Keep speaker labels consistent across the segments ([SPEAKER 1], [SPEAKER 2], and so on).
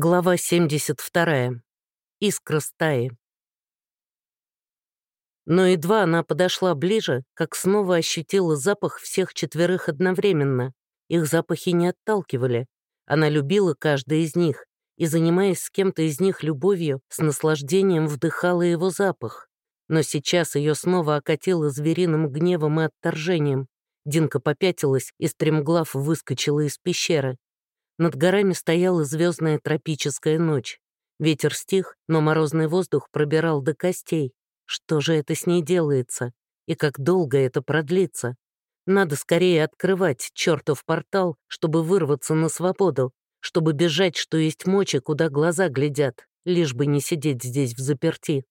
[SPEAKER 1] Глава 72. Искра стаи. Но едва она подошла ближе, как снова ощутила запах всех четверых одновременно. Их запахи не отталкивали. Она любила каждый из них и, занимаясь с кем-то из них любовью, с наслаждением вдыхала его запах. Но сейчас ее снова окатило звериным гневом и отторжением. Динка попятилась и стремглав выскочила из пещеры. Над горами стояла звездная тропическая ночь. Ветер стих, но морозный воздух пробирал до костей. Что же это с ней делается? И как долго это продлится? Надо скорее открывать чертов портал, чтобы вырваться на свободу, чтобы бежать, что есть мочи, куда глаза глядят, лишь бы не сидеть здесь в заперти.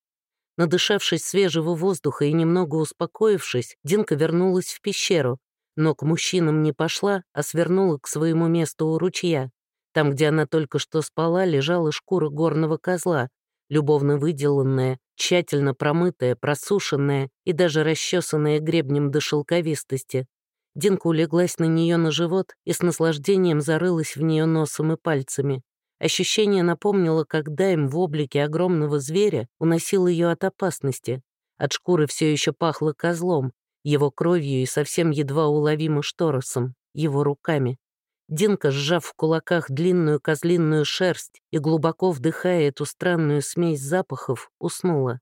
[SPEAKER 1] Надышавшись свежего воздуха и немного успокоившись, Динка вернулась в пещеру, но к мужчинам не пошла, а свернула к своему месту у ручья. Там, где она только что спала, лежала шкура горного козла, любовно выделанная, тщательно промытая, просушенная и даже расчесанная гребнем до шелковистости. Динка улеглась на нее на живот и с наслаждением зарылась в нее носом и пальцами. Ощущение напомнило, как Дайм в облике огромного зверя уносил ее от опасности. От шкуры все еще пахло козлом, его кровью и совсем едва уловимо шторосом, его руками. Динка, сжав в кулаках длинную козлиную шерсть и глубоко вдыхая эту странную смесь запахов, уснула.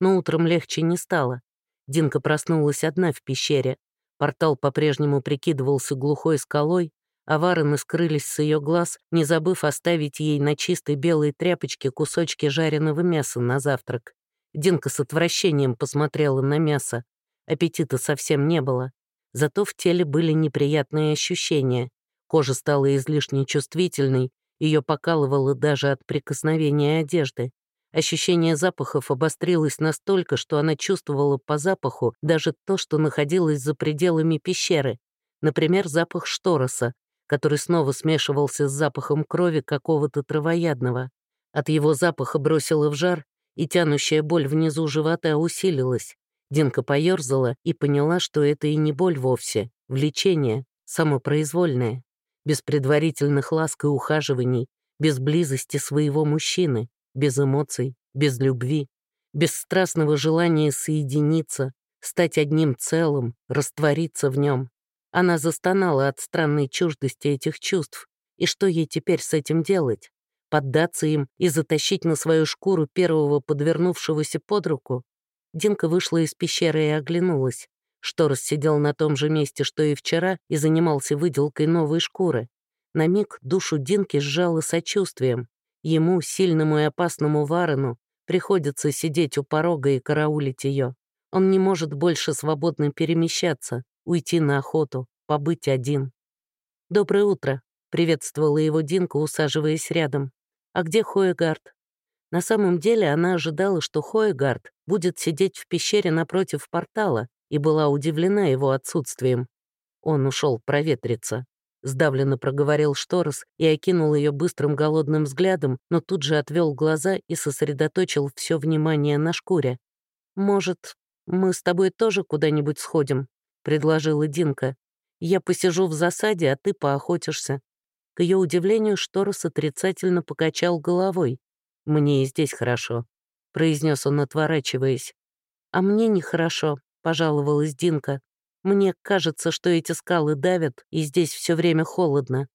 [SPEAKER 1] Но утром легче не стало. Динка проснулась одна в пещере. Портал по-прежнему прикидывался глухой скалой, а вороны скрылись с ее глаз, не забыв оставить ей на чистой белой тряпочке кусочки жареного мяса на завтрак. Динка с отвращением посмотрела на мясо. Аппетита совсем не было. Зато в теле были неприятные ощущения. Кожа стала излишне чувствительной, ее покалывало даже от прикосновения одежды. Ощущение запахов обострилось настолько, что она чувствовала по запаху даже то, что находилось за пределами пещеры. Например, запах штороса, который снова смешивался с запахом крови какого-то травоядного. От его запаха бросило в жар, и тянущая боль внизу живота усилилась. Динка поёрзала и поняла, что это и не боль вовсе, влечение, самопроизвольное, без предварительных ласк и ухаживаний, без близости своего мужчины, без эмоций, без любви, без страстного желания соединиться, стать одним целым, раствориться в нем. Она застонала от странной чуждости этих чувств. И что ей теперь с этим делать? Поддаться им и затащить на свою шкуру первого подвернувшегося под руку? Динка вышла из пещеры и оглянулась. Шторос сидел на том же месте, что и вчера, и занимался выделкой новой шкуры. На миг душу Динки сжало сочувствием. Ему, сильному и опасному Варену, приходится сидеть у порога и караулить ее. Он не может больше свободно перемещаться, уйти на охоту, побыть один. «Доброе утро», — приветствовала его Динка, усаживаясь рядом. «А где Хоегард?» На самом деле она ожидала, что Хоегард будет сидеть в пещере напротив портала, и была удивлена его отсутствием. Он ушел проветриться. Сдавленно проговорил Шторос и окинул ее быстрым голодным взглядом, но тут же отвел глаза и сосредоточил все внимание на шкуре. «Может, мы с тобой тоже куда-нибудь сходим?» — предложила Динка. «Я посижу в засаде, а ты поохотишься». К ее удивлению, Шторос отрицательно покачал головой. «Мне и здесь хорошо», — произнес он, отворачиваясь. «А мне нехорошо», — пожаловалась Динка. «Мне кажется, что эти скалы давят, и здесь все время холодно.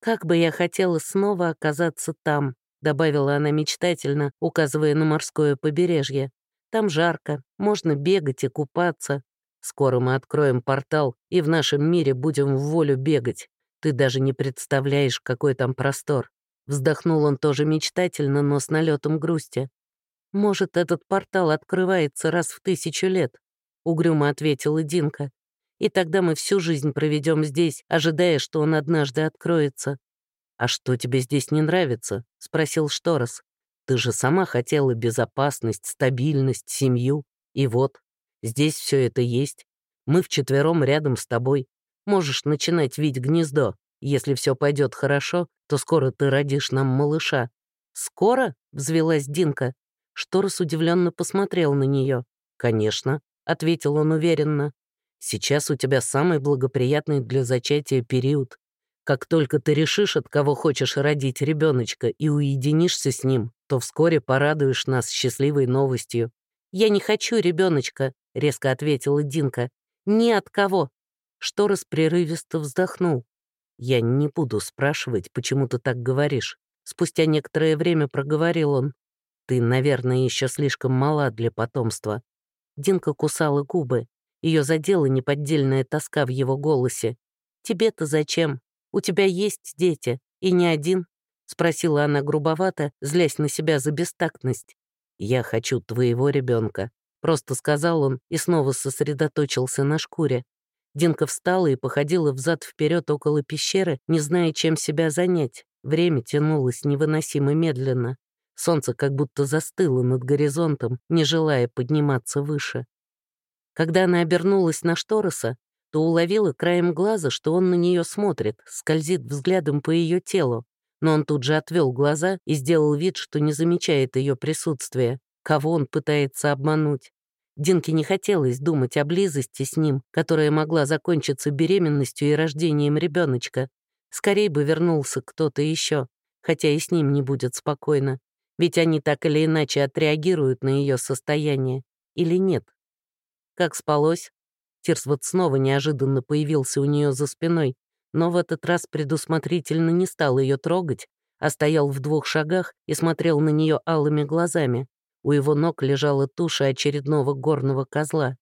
[SPEAKER 1] Как бы я хотела снова оказаться там», — добавила она мечтательно, указывая на морское побережье. «Там жарко, можно бегать и купаться. Скоро мы откроем портал, и в нашем мире будем в волю бегать. Ты даже не представляешь, какой там простор. Вздохнул он тоже мечтательно, но с налетом грусти. «Может, этот портал открывается раз в тысячу лет?» — угрюмо ответила Динка. «И тогда мы всю жизнь проведем здесь, ожидая, что он однажды откроется». «А что тебе здесь не нравится?» — спросил Шторос. «Ты же сама хотела безопасность, стабильность, семью. И вот, здесь все это есть. Мы вчетвером рядом с тобой. Можешь начинать видеть гнездо. Если все пойдет хорошо, то скоро ты родишь нам малыша». «Скоро?» — взвелась Динка. Шторос удивленно посмотрел на нее. «Конечно», — ответил он уверенно. «Сейчас у тебя самый благоприятный для зачатия период. Как только ты решишь, от кого хочешь родить ребеночка и уединишься с ним, то вскоре порадуешь нас счастливой новостью. «Я не хочу ребеночка», — резко ответила Динка. «Ни от кого». Шторос прерывисто вздохнул. «Я не буду спрашивать, почему ты так говоришь». Спустя некоторое время проговорил он. «Ты, наверное, еще слишком мала для потомства». Динка кусала губы. Ее задела неподдельная тоска в его голосе. «Тебе-то зачем? У тебя есть дети, и не один?» — спросила она грубовато, злясь на себя за бестактность. «Я хочу твоего ребенка», — просто сказал он и снова сосредоточился на шкуре. Динка встала и походила взад вперед около пещеры, не зная, чем себя занять. Время тянулось невыносимо медленно. Солнце как будто застыло над горизонтом, не желая подниматься выше. Когда она обернулась на Штороса, то уловила краем глаза, что он на нее смотрит, скользит взглядом по ее телу. Но он тут же отвел глаза и сделал вид, что не замечает ее присутствия. Кого он пытается обмануть? Динке не хотелось думать о близости с ним, которая могла закончиться беременностью и рождением ребеночка. Скорей бы вернулся кто-то еще, хотя и с ним не будет спокойно. Ведь они так или иначе отреагируют на ее состояние. Или нет? Как спалось? Тирсвот снова неожиданно появился у нее за спиной, но в этот раз предусмотрительно не стал ее трогать, а стоял в двух шагах и смотрел на нее алыми глазами. У его ног лежала туша очередного горного козла.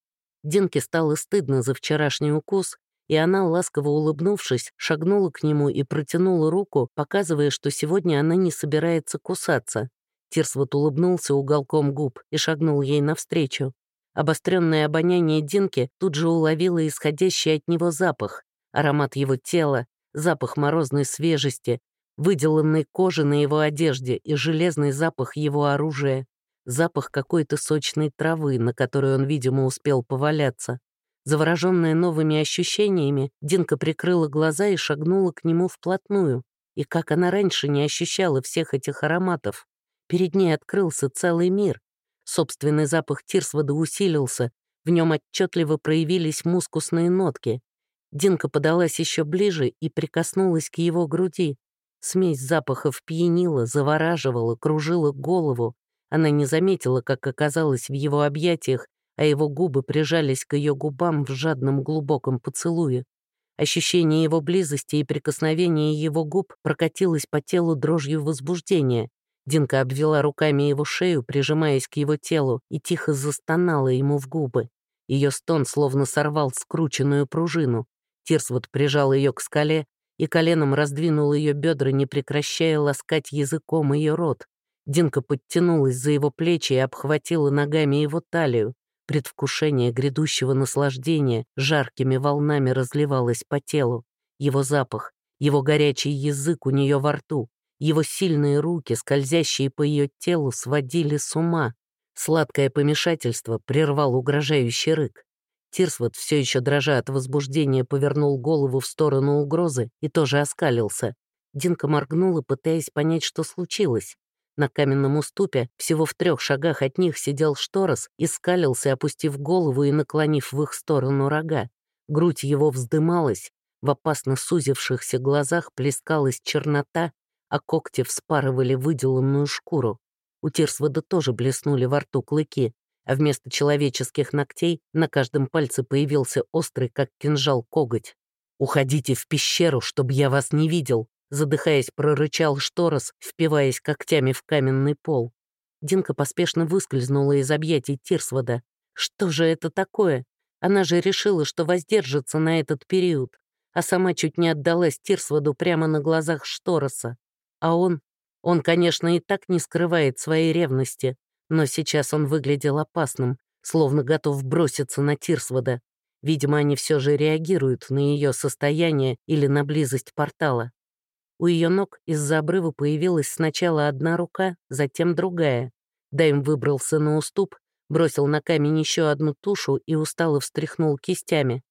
[SPEAKER 1] Динке стало стыдно за вчерашний укус, и она, ласково улыбнувшись, шагнула к нему и протянула руку, показывая, что сегодня она не собирается кусаться. Тирсвот улыбнулся уголком губ и шагнул ей навстречу. Обостренное обоняние Динки тут же уловило исходящий от него запах, аромат его тела, запах морозной свежести, выделанной кожи на его одежде и железный запах его оружия запах какой-то сочной травы, на которой он, видимо, успел поваляться. Завороженная новыми ощущениями, Динка прикрыла глаза и шагнула к нему вплотную. И как она раньше не ощущала всех этих ароматов. Перед ней открылся целый мир. Собственный запах Тирсвода усилился, в нем отчетливо проявились мускусные нотки. Динка подалась еще ближе и прикоснулась к его груди. Смесь запахов пьянила, завораживала, кружила голову. Она не заметила, как оказалась в его объятиях, а его губы прижались к ее губам в жадном глубоком поцелуе. Ощущение его близости и прикосновения его губ прокатилось по телу дрожью возбуждения. Динка обвела руками его шею, прижимаясь к его телу, и тихо застонала ему в губы. Ее стон словно сорвал скрученную пружину. Тирсвуд прижал ее к скале и коленом раздвинул ее бедра, не прекращая ласкать языком ее рот. Динка подтянулась за его плечи и обхватила ногами его талию. Предвкушение грядущего наслаждения жаркими волнами разливалось по телу. Его запах, его горячий язык у нее во рту, его сильные руки, скользящие по ее телу, сводили с ума. Сладкое помешательство прервал угрожающий рык. Тирсвот, все еще дрожа от возбуждения, повернул голову в сторону угрозы и тоже оскалился. Динка моргнула, пытаясь понять, что случилось. На каменном уступе, всего в трех шагах от них, сидел Шторос и скалился, опустив голову и наклонив в их сторону рога. Грудь его вздымалась, в опасно сузившихся глазах плескалась чернота, а когти вспарывали выделанную шкуру. У Тирсвода тоже блеснули во рту клыки, а вместо человеческих ногтей на каждом пальце появился острый, как кинжал, коготь. «Уходите в пещеру, чтобы я вас не видел», задыхаясь, прорычал Шторос, впиваясь когтями в каменный пол. Динка поспешно выскользнула из объятий Тирсвода. Что же это такое? Она же решила, что воздержится на этот период, а сама чуть не отдалась Тирсводу прямо на глазах Штороса. А он? Он, конечно, и так не скрывает своей ревности, но сейчас он выглядел опасным, словно готов броситься на Тирсвода. Видимо, они все же реагируют на ее состояние или на близость портала. У ее ног из-за обрыва появилась сначала одна рука, затем другая. Дайм выбрался на уступ, бросил на камень еще одну тушу и устало встряхнул кистями.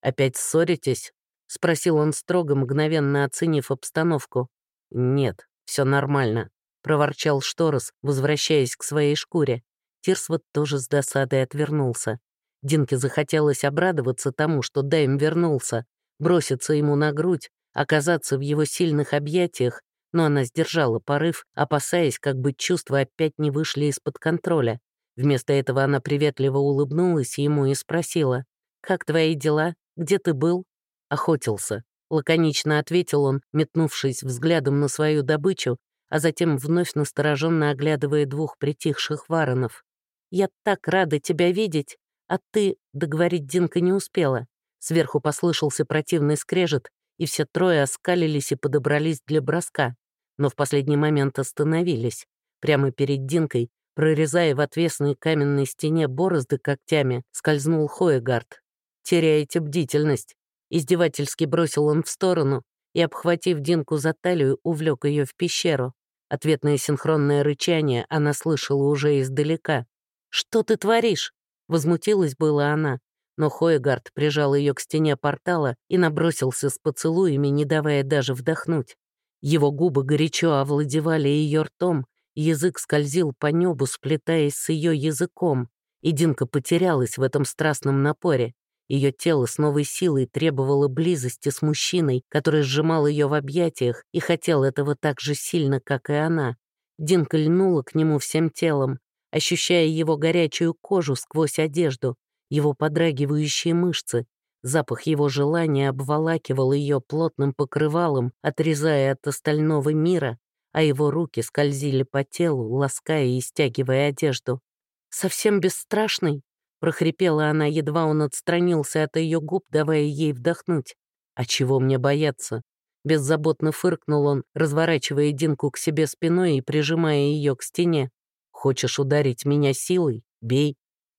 [SPEAKER 1] «Опять ссоритесь?» — спросил он строго, мгновенно оценив обстановку. «Нет, все нормально», — проворчал Шторос, возвращаясь к своей шкуре. Тирсвот тоже с досадой отвернулся. Динке захотелось обрадоваться тому, что Дайм вернулся, броситься ему на грудь, оказаться в его сильных объятиях, но она сдержала порыв, опасаясь, как бы чувства опять не вышли из-под контроля. Вместо этого она приветливо улыбнулась ему и спросила, «Как твои дела? Где ты был?» «Охотился», — лаконично ответил он, метнувшись взглядом на свою добычу, а затем вновь настороженно оглядывая двух притихших воронов. «Я так рада тебя видеть, а ты...» — договорить Динка не успела. Сверху послышался противный скрежет, и все трое оскалились и подобрались для броска но в последний момент остановились. Прямо перед Динкой, прорезая в отвесной каменной стене борозды когтями, скользнул Хоегард. «Теряете бдительность». Издевательски бросил он в сторону и, обхватив Динку за талию, увлек ее в пещеру. Ответное синхронное рычание она слышала уже издалека. «Что ты творишь?» — возмутилась была она, но Хоегард прижал ее к стене портала и набросился с поцелуями, не давая даже вдохнуть. Его губы горячо овладевали ее ртом, язык скользил по небу, сплетаясь с ее языком, и Динка потерялась в этом страстном напоре. Ее тело с новой силой требовало близости с мужчиной, который сжимал ее в объятиях и хотел этого так же сильно, как и она. Динка льнула к нему всем телом, ощущая его горячую кожу сквозь одежду, его подрагивающие мышцы, Запах его желания обволакивал ее плотным покрывалом, отрезая от остального мира, а его руки скользили по телу, лаская и стягивая одежду. «Совсем бесстрашный?» — прохрипела она, едва он отстранился от ее губ, давая ей вдохнуть. «А чего мне бояться?» Беззаботно фыркнул он, разворачивая Динку к себе спиной и прижимая ее к стене. «Хочешь ударить меня силой? Бей.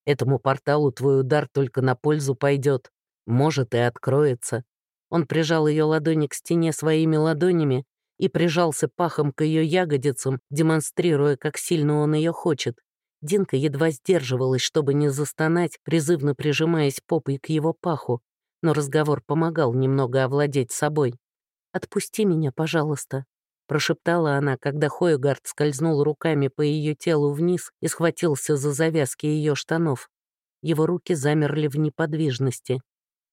[SPEAKER 1] Этому порталу твой удар только на пользу пойдет. Может, и откроется. Он прижал ее ладони к стене своими ладонями и прижался пахом к ее ягодицам, демонстрируя, как сильно он ее хочет. Динка едва сдерживалась, чтобы не застонать, призывно прижимаясь попой к его паху, но разговор помогал немного овладеть собой. «Отпусти меня, пожалуйста», — прошептала она, когда Хойгард скользнул руками по ее телу вниз и схватился за завязки ее штанов. Его руки замерли в неподвижности.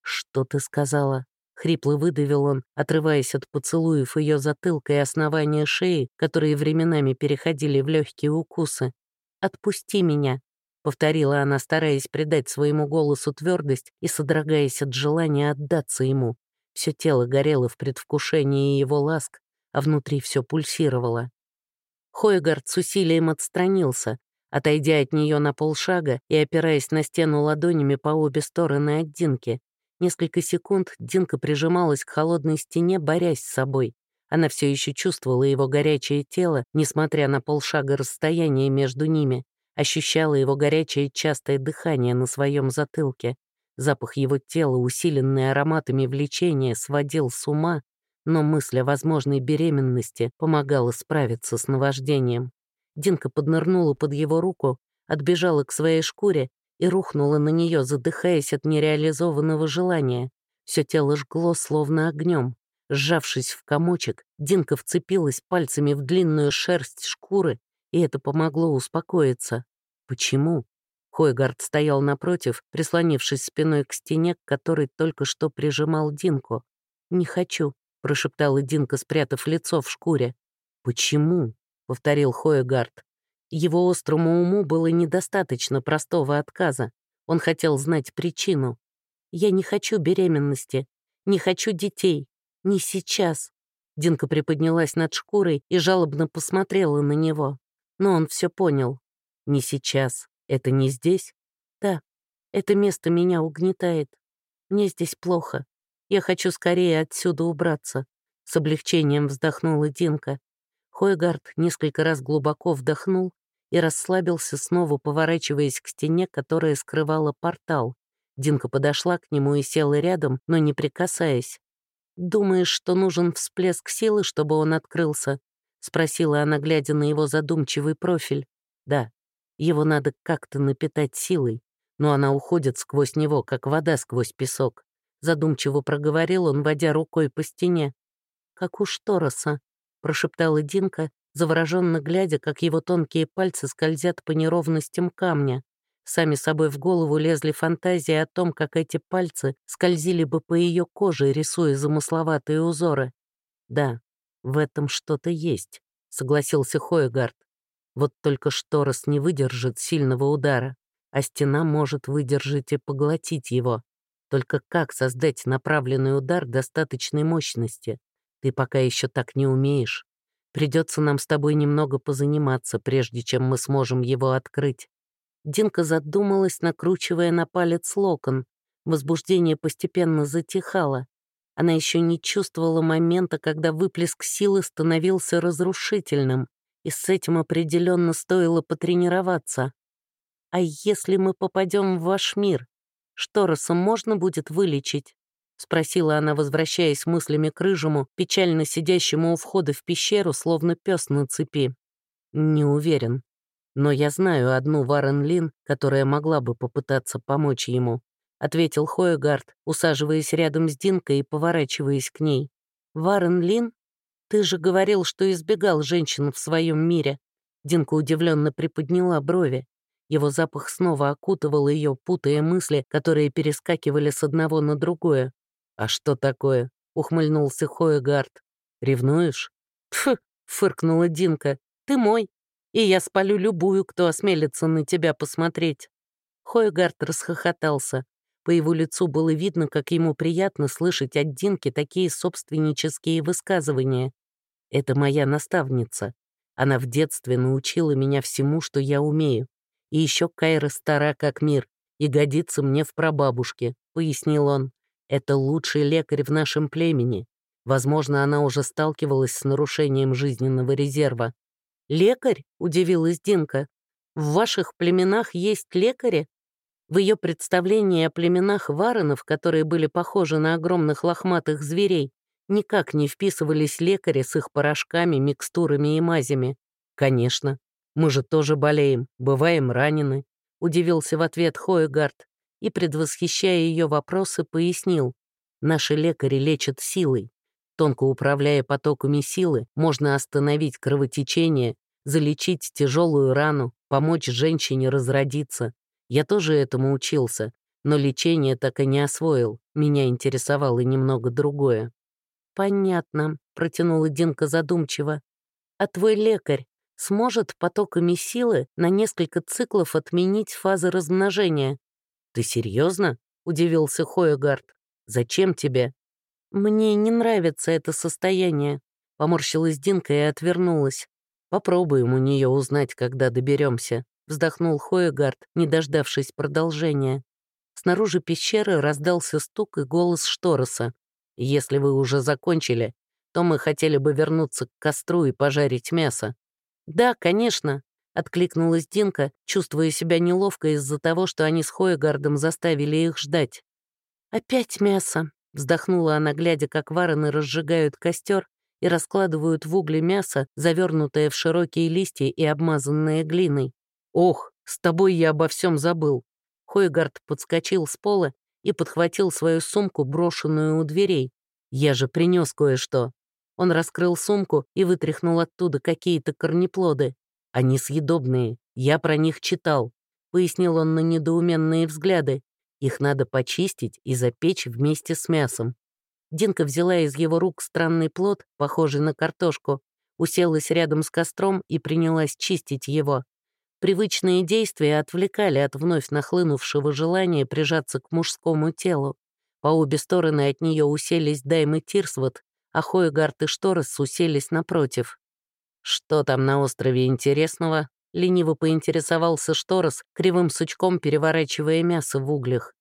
[SPEAKER 1] «Что ты сказала?» — хрипло выдавил он, отрываясь от поцелуев ее затылка и основания шеи, которые временами переходили в легкие укусы. «Отпусти меня», — повторила она, стараясь придать своему голосу твердость и содрогаясь от желания отдаться ему. Все тело горело в предвкушении его ласк, а внутри все пульсировало. Хойгард с усилием отстранился, отойдя от нее на полшага и опираясь на стену ладонями по обе стороны от Динки. Несколько секунд Динка прижималась к холодной стене, борясь с собой. Она все еще чувствовала его горячее тело, несмотря на полшага расстояния между ними, ощущала его горячее частое дыхание на своем затылке. Запах его тела, усиленный ароматами влечения, сводил с ума, но мысль о возможной беременности помогала справиться с наваждением. Динка поднырнула под его руку, отбежала к своей шкуре и рухнула на нее, задыхаясь от нереализованного желания. Все тело жгло, словно огнем. Сжавшись в комочек, Динка вцепилась пальцами в длинную шерсть шкуры, и это помогло успокоиться. Почему? Хойгард стоял напротив, прислонившись спиной к стене, к которой только что прижимал Динку. «Не хочу», — прошептала Динка, спрятав лицо в шкуре. «Почему?» — повторил Хойгард. Его острому уму было недостаточно простого отказа. Он хотел знать причину. «Я не хочу беременности, не хочу детей, не сейчас». Динка приподнялась над шкурой и жалобно посмотрела на него. Но он все понял. «Не сейчас. Это не здесь?» «Да, это место меня угнетает. Мне здесь плохо. Я хочу скорее отсюда убраться». С облегчением вздохнула Динка. Хойгард несколько раз глубоко вдохнул и расслабился, снова поворачиваясь к стене, которая скрывала портал. Динка подошла к нему и села рядом, но не прикасаясь. «Думаешь, что нужен всплеск силы, чтобы он открылся?» — спросила она, глядя на его задумчивый профиль. «Да, его надо как-то напитать силой, но она уходит сквозь него, как вода сквозь песок». Задумчиво проговорил он, водя рукой по стене. «Как у Штороса», — прошептала Динка завороженно глядя, как его тонкие пальцы скользят по неровностям камня. Сами собой в голову лезли фантазии о том, как эти пальцы скользили бы по ее коже, рисуя замысловатые узоры. «Да, в этом что-то есть», — согласился Хоегард. «Вот только Шторос не выдержит сильного удара, а стена может выдержать и поглотить его. Только как создать направленный удар достаточной мощности? Ты пока еще так не умеешь. Придется нам с тобой немного позаниматься, прежде чем мы сможем его открыть». Динка задумалась, накручивая на палец локон. Возбуждение постепенно затихало. Она еще не чувствовала момента, когда выплеск силы становился разрушительным, и с этим определенно стоило потренироваться. «А если мы попадем в ваш мир, Штороса можно будет вылечить?» — спросила она, возвращаясь мыслями к рыжему, печально сидящему у входа в пещеру, словно пес на цепи. «Не уверен. Но я знаю одну Варен Лин, которая могла бы попытаться помочь ему ответил Хоегард, усаживаясь рядом с Динкой и поворачиваясь к ней. «Варен Лин, ты же говорил, что избегал женщин в своем мире». Динка удивленно приподняла брови. Его запах снова окутывал ее, путая мысли, которые перескакивали с одного на другое. «А что такое?» — ухмыльнулся Хоегард. «Ревнуешь?» «Пф!» — фыркнула Динка. «Ты мой, и я спалю любую, кто осмелится на тебя посмотреть». Хоегард расхохотался. По его лицу было видно, как ему приятно слышать от Динки такие собственнические высказывания. «Это моя наставница. Она в детстве научила меня всему, что я умею. И еще Кайра стара как мир и годится мне в прабабушке», — пояснил он. «Это лучший лекарь в нашем племени. Возможно, она уже сталкивалась с нарушением жизненного резерва». «Лекарь?» — удивилась Динка. «В ваших племенах есть лекари?» В ее представлении о племенах варонов, которые были похожи на огромных лохматых зверей, никак не вписывались лекари с их порошками, микстурами и мазями. «Конечно, мы же тоже болеем, бываем ранены», — удивился в ответ Хоегард и, предвосхищая ее вопросы, пояснил. «Наши лекари лечат силой. Тонко управляя потоками силы, можно остановить кровотечение, залечить тяжелую рану, помочь женщине разродиться. Я тоже этому учился, но лечение так и не освоил. Меня интересовало немного другое. «Понятно», — протянула Динка задумчиво. «А твой лекарь сможет потоками силы на несколько циклов отменить фазы размножения?» «Ты серьезно? удивился Хоегард. «Зачем тебе?» «Мне не нравится это состояние», — поморщилась Динка и отвернулась. «Попробуем у нее узнать, когда доберемся вздохнул Хоегард, не дождавшись продолжения. Снаружи пещеры раздался стук и голос Штороса. «Если вы уже закончили, то мы хотели бы вернуться к костру и пожарить мясо». «Да, конечно», — откликнулась Динка, чувствуя себя неловко из-за того, что они с Хоегардом заставили их ждать. «Опять мясо», — вздохнула она, глядя, как варены разжигают костер и раскладывают в угли мясо, завернутое в широкие листья и обмазанное глиной. «Ох, с тобой я обо всем забыл». Хойгард подскочил с пола и подхватил свою сумку, брошенную у дверей. «Я же принес кое-что». Он раскрыл сумку и вытряхнул оттуда какие-то корнеплоды. «Они съедобные, я про них читал», — пояснил он на недоуменные взгляды. «Их надо почистить и запечь вместе с мясом». Динка взяла из его рук странный плод, похожий на картошку, уселась рядом с костром и принялась чистить его. Привычные действия отвлекали от вновь нахлынувшего желания прижаться к мужскому телу. По обе стороны от нее уселись Дайм и Тирсвот, а Хойгард и Шторос уселись напротив. «Что там на острове интересного?» — лениво поинтересовался Шторос, кривым сучком переворачивая мясо в углях.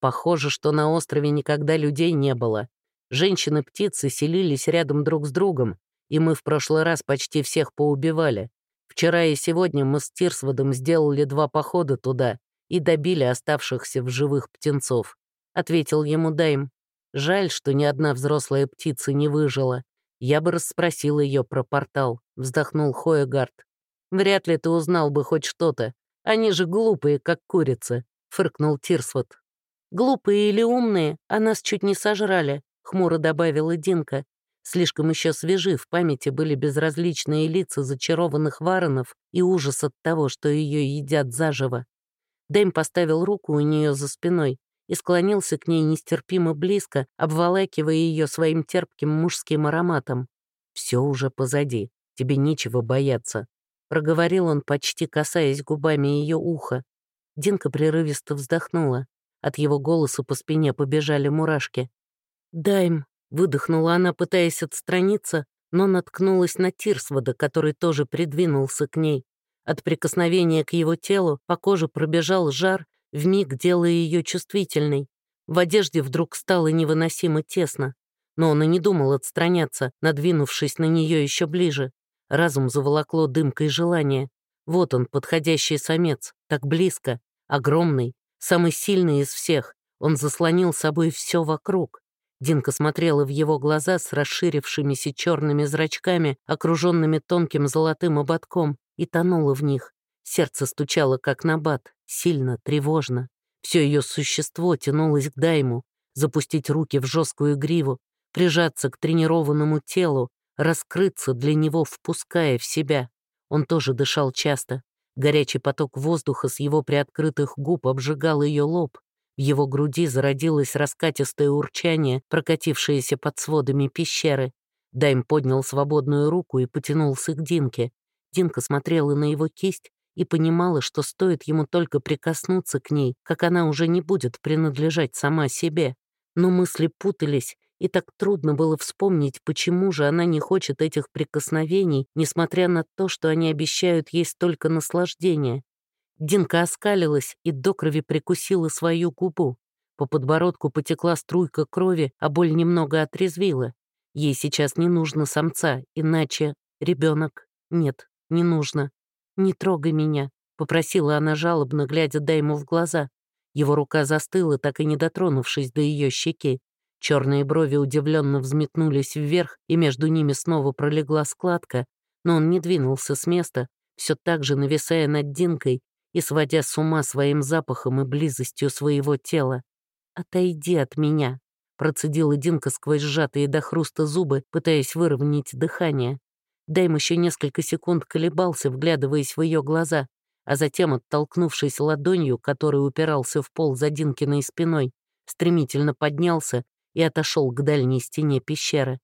[SPEAKER 1] «Похоже, что на острове никогда людей не было. Женщины-птицы селились рядом друг с другом, и мы в прошлый раз почти всех поубивали. Вчера и сегодня мы с Тирсводом сделали два похода туда и добили оставшихся в живых птенцов», — ответил ему Дайм. «Жаль, что ни одна взрослая птица не выжила. Я бы расспросил ее про портал», — вздохнул Хоегард. «Вряд ли ты узнал бы хоть что-то. Они же глупые, как курицы», — фыркнул Тирсвод. «Глупые или умные, а нас чуть не сожрали», — хмуро добавила Динка. Слишком еще свежи в памяти были безразличные лица зачарованных варонов и ужас от того, что ее едят заживо. Дэйм поставил руку у нее за спиной и склонился к ней нестерпимо близко, обволакивая ее своим терпким мужским ароматом. «Все уже позади, тебе нечего бояться», — проговорил он, почти касаясь губами ее уха. Динка прерывисто вздохнула. От его голоса по спине побежали мурашки. «Дайм», — выдохнула она, пытаясь отстраниться, но наткнулась на Тирсвода, который тоже придвинулся к ней. От прикосновения к его телу по коже пробежал жар, вмиг делая ее чувствительной. В одежде вдруг стало невыносимо тесно. Но он и не думал отстраняться, надвинувшись на нее еще ближе. Разум заволокло дымкой желания. Вот он, подходящий самец, так близко, огромный, самый сильный из всех. Он заслонил собой все вокруг. Динка смотрела в его глаза с расширившимися черными зрачками, окруженными тонким золотым ободком, и тонула в них. Сердце стучало, как набат, сильно, тревожно. Все ее существо тянулось к дайму, запустить руки в жесткую гриву, прижаться к тренированному телу, раскрыться для него, впуская в себя. Он тоже дышал часто. Горячий поток воздуха с его приоткрытых губ обжигал ее лоб, в его груди зародилось раскатистое урчание, прокатившееся под сводами пещеры. Дайм поднял свободную руку и потянулся к Динке. Динка смотрела на его кисть и понимала, что стоит ему только прикоснуться к ней, как она уже не будет принадлежать сама себе. Но мысли путались, и так трудно было вспомнить, почему же она не хочет этих прикосновений, несмотря на то, что они обещают ей столько наслаждения. Динка оскалилась и до крови прикусила свою губу. По подбородку потекла струйка крови, а боль немного отрезвила. Ей сейчас не нужно самца, иначе ребенок. Нет, не нужно. «Не трогай меня», — попросила она жалобно, глядя Дайму в глаза. Его рука застыла, так и не дотронувшись до ее щеки. Черные брови удивленно взметнулись вверх, и между ними снова пролегла складка, но он не двинулся с места, все так же нависая над Динкой, и сводя с ума своим запахом и близостью своего тела. «Отойди от меня», — процедила Динка сквозь сжатые до хруста зубы, пытаясь выровнять дыхание. Дайм еще несколько секунд колебался, вглядываясь в ее глаза, а затем, оттолкнувшись ладонью, который упирался в пол за Динкиной спиной, стремительно поднялся и отошел к дальней стене пещеры.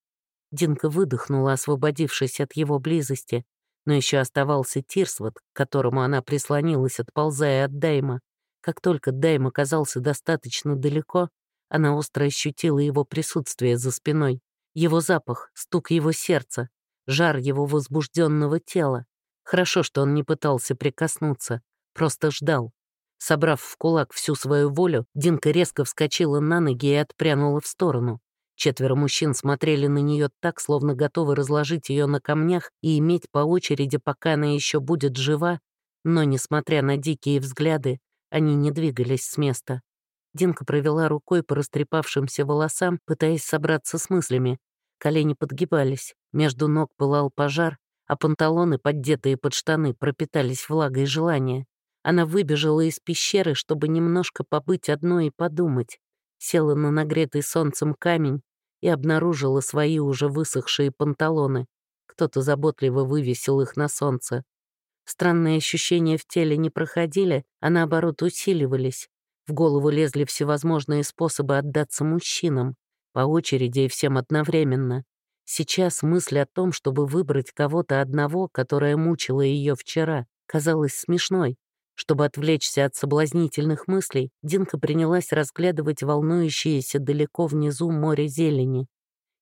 [SPEAKER 1] Динка выдохнула, освободившись от его близости, но еще оставался Тирсвот, к которому она прислонилась, отползая от Дайма. Как только Дайм оказался достаточно далеко, она остро ощутила его присутствие за спиной, его запах, стук его сердца, жар его возбужденного тела. Хорошо, что он не пытался прикоснуться, просто ждал. Собрав в кулак всю свою волю, Динка резко вскочила на ноги и отпрянула в сторону. Четверо мужчин смотрели на нее так, словно готовы разложить ее на камнях и иметь по очереди, пока она еще будет жива, но, несмотря на дикие взгляды, они не двигались с места. Динка провела рукой по растрепавшимся волосам, пытаясь собраться с мыслями. Колени подгибались, между ног пылал пожар, а панталоны, поддетые под штаны, пропитались влагой желания. Она выбежала из пещеры, чтобы немножко побыть одной и подумать. Села на нагретый солнцем камень и обнаружила свои уже высохшие панталоны. Кто-то заботливо вывесил их на солнце. Странные ощущения в теле не проходили, а наоборот усиливались. В голову лезли всевозможные способы отдаться мужчинам, по очереди и всем одновременно. Сейчас мысль о том, чтобы выбрать кого-то одного, которая мучила ее вчера, казалась смешной. Чтобы отвлечься от соблазнительных мыслей, Динка принялась разглядывать волнующееся далеко внизу море зелени.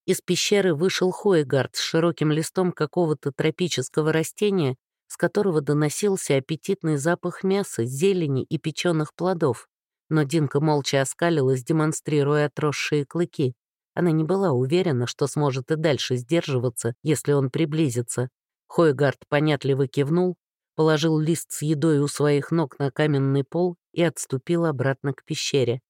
[SPEAKER 1] Из пещеры вышел Хойгард с широким листом какого-то тропического растения, с которого доносился аппетитный запах мяса, зелени и печеных плодов. Но Динка молча оскалилась, демонстрируя отросшие клыки. Она не была уверена, что сможет и дальше сдерживаться, если он приблизится. Хойгард понятливо кивнул, положил лист с едой у своих ног на каменный пол и отступил обратно к пещере.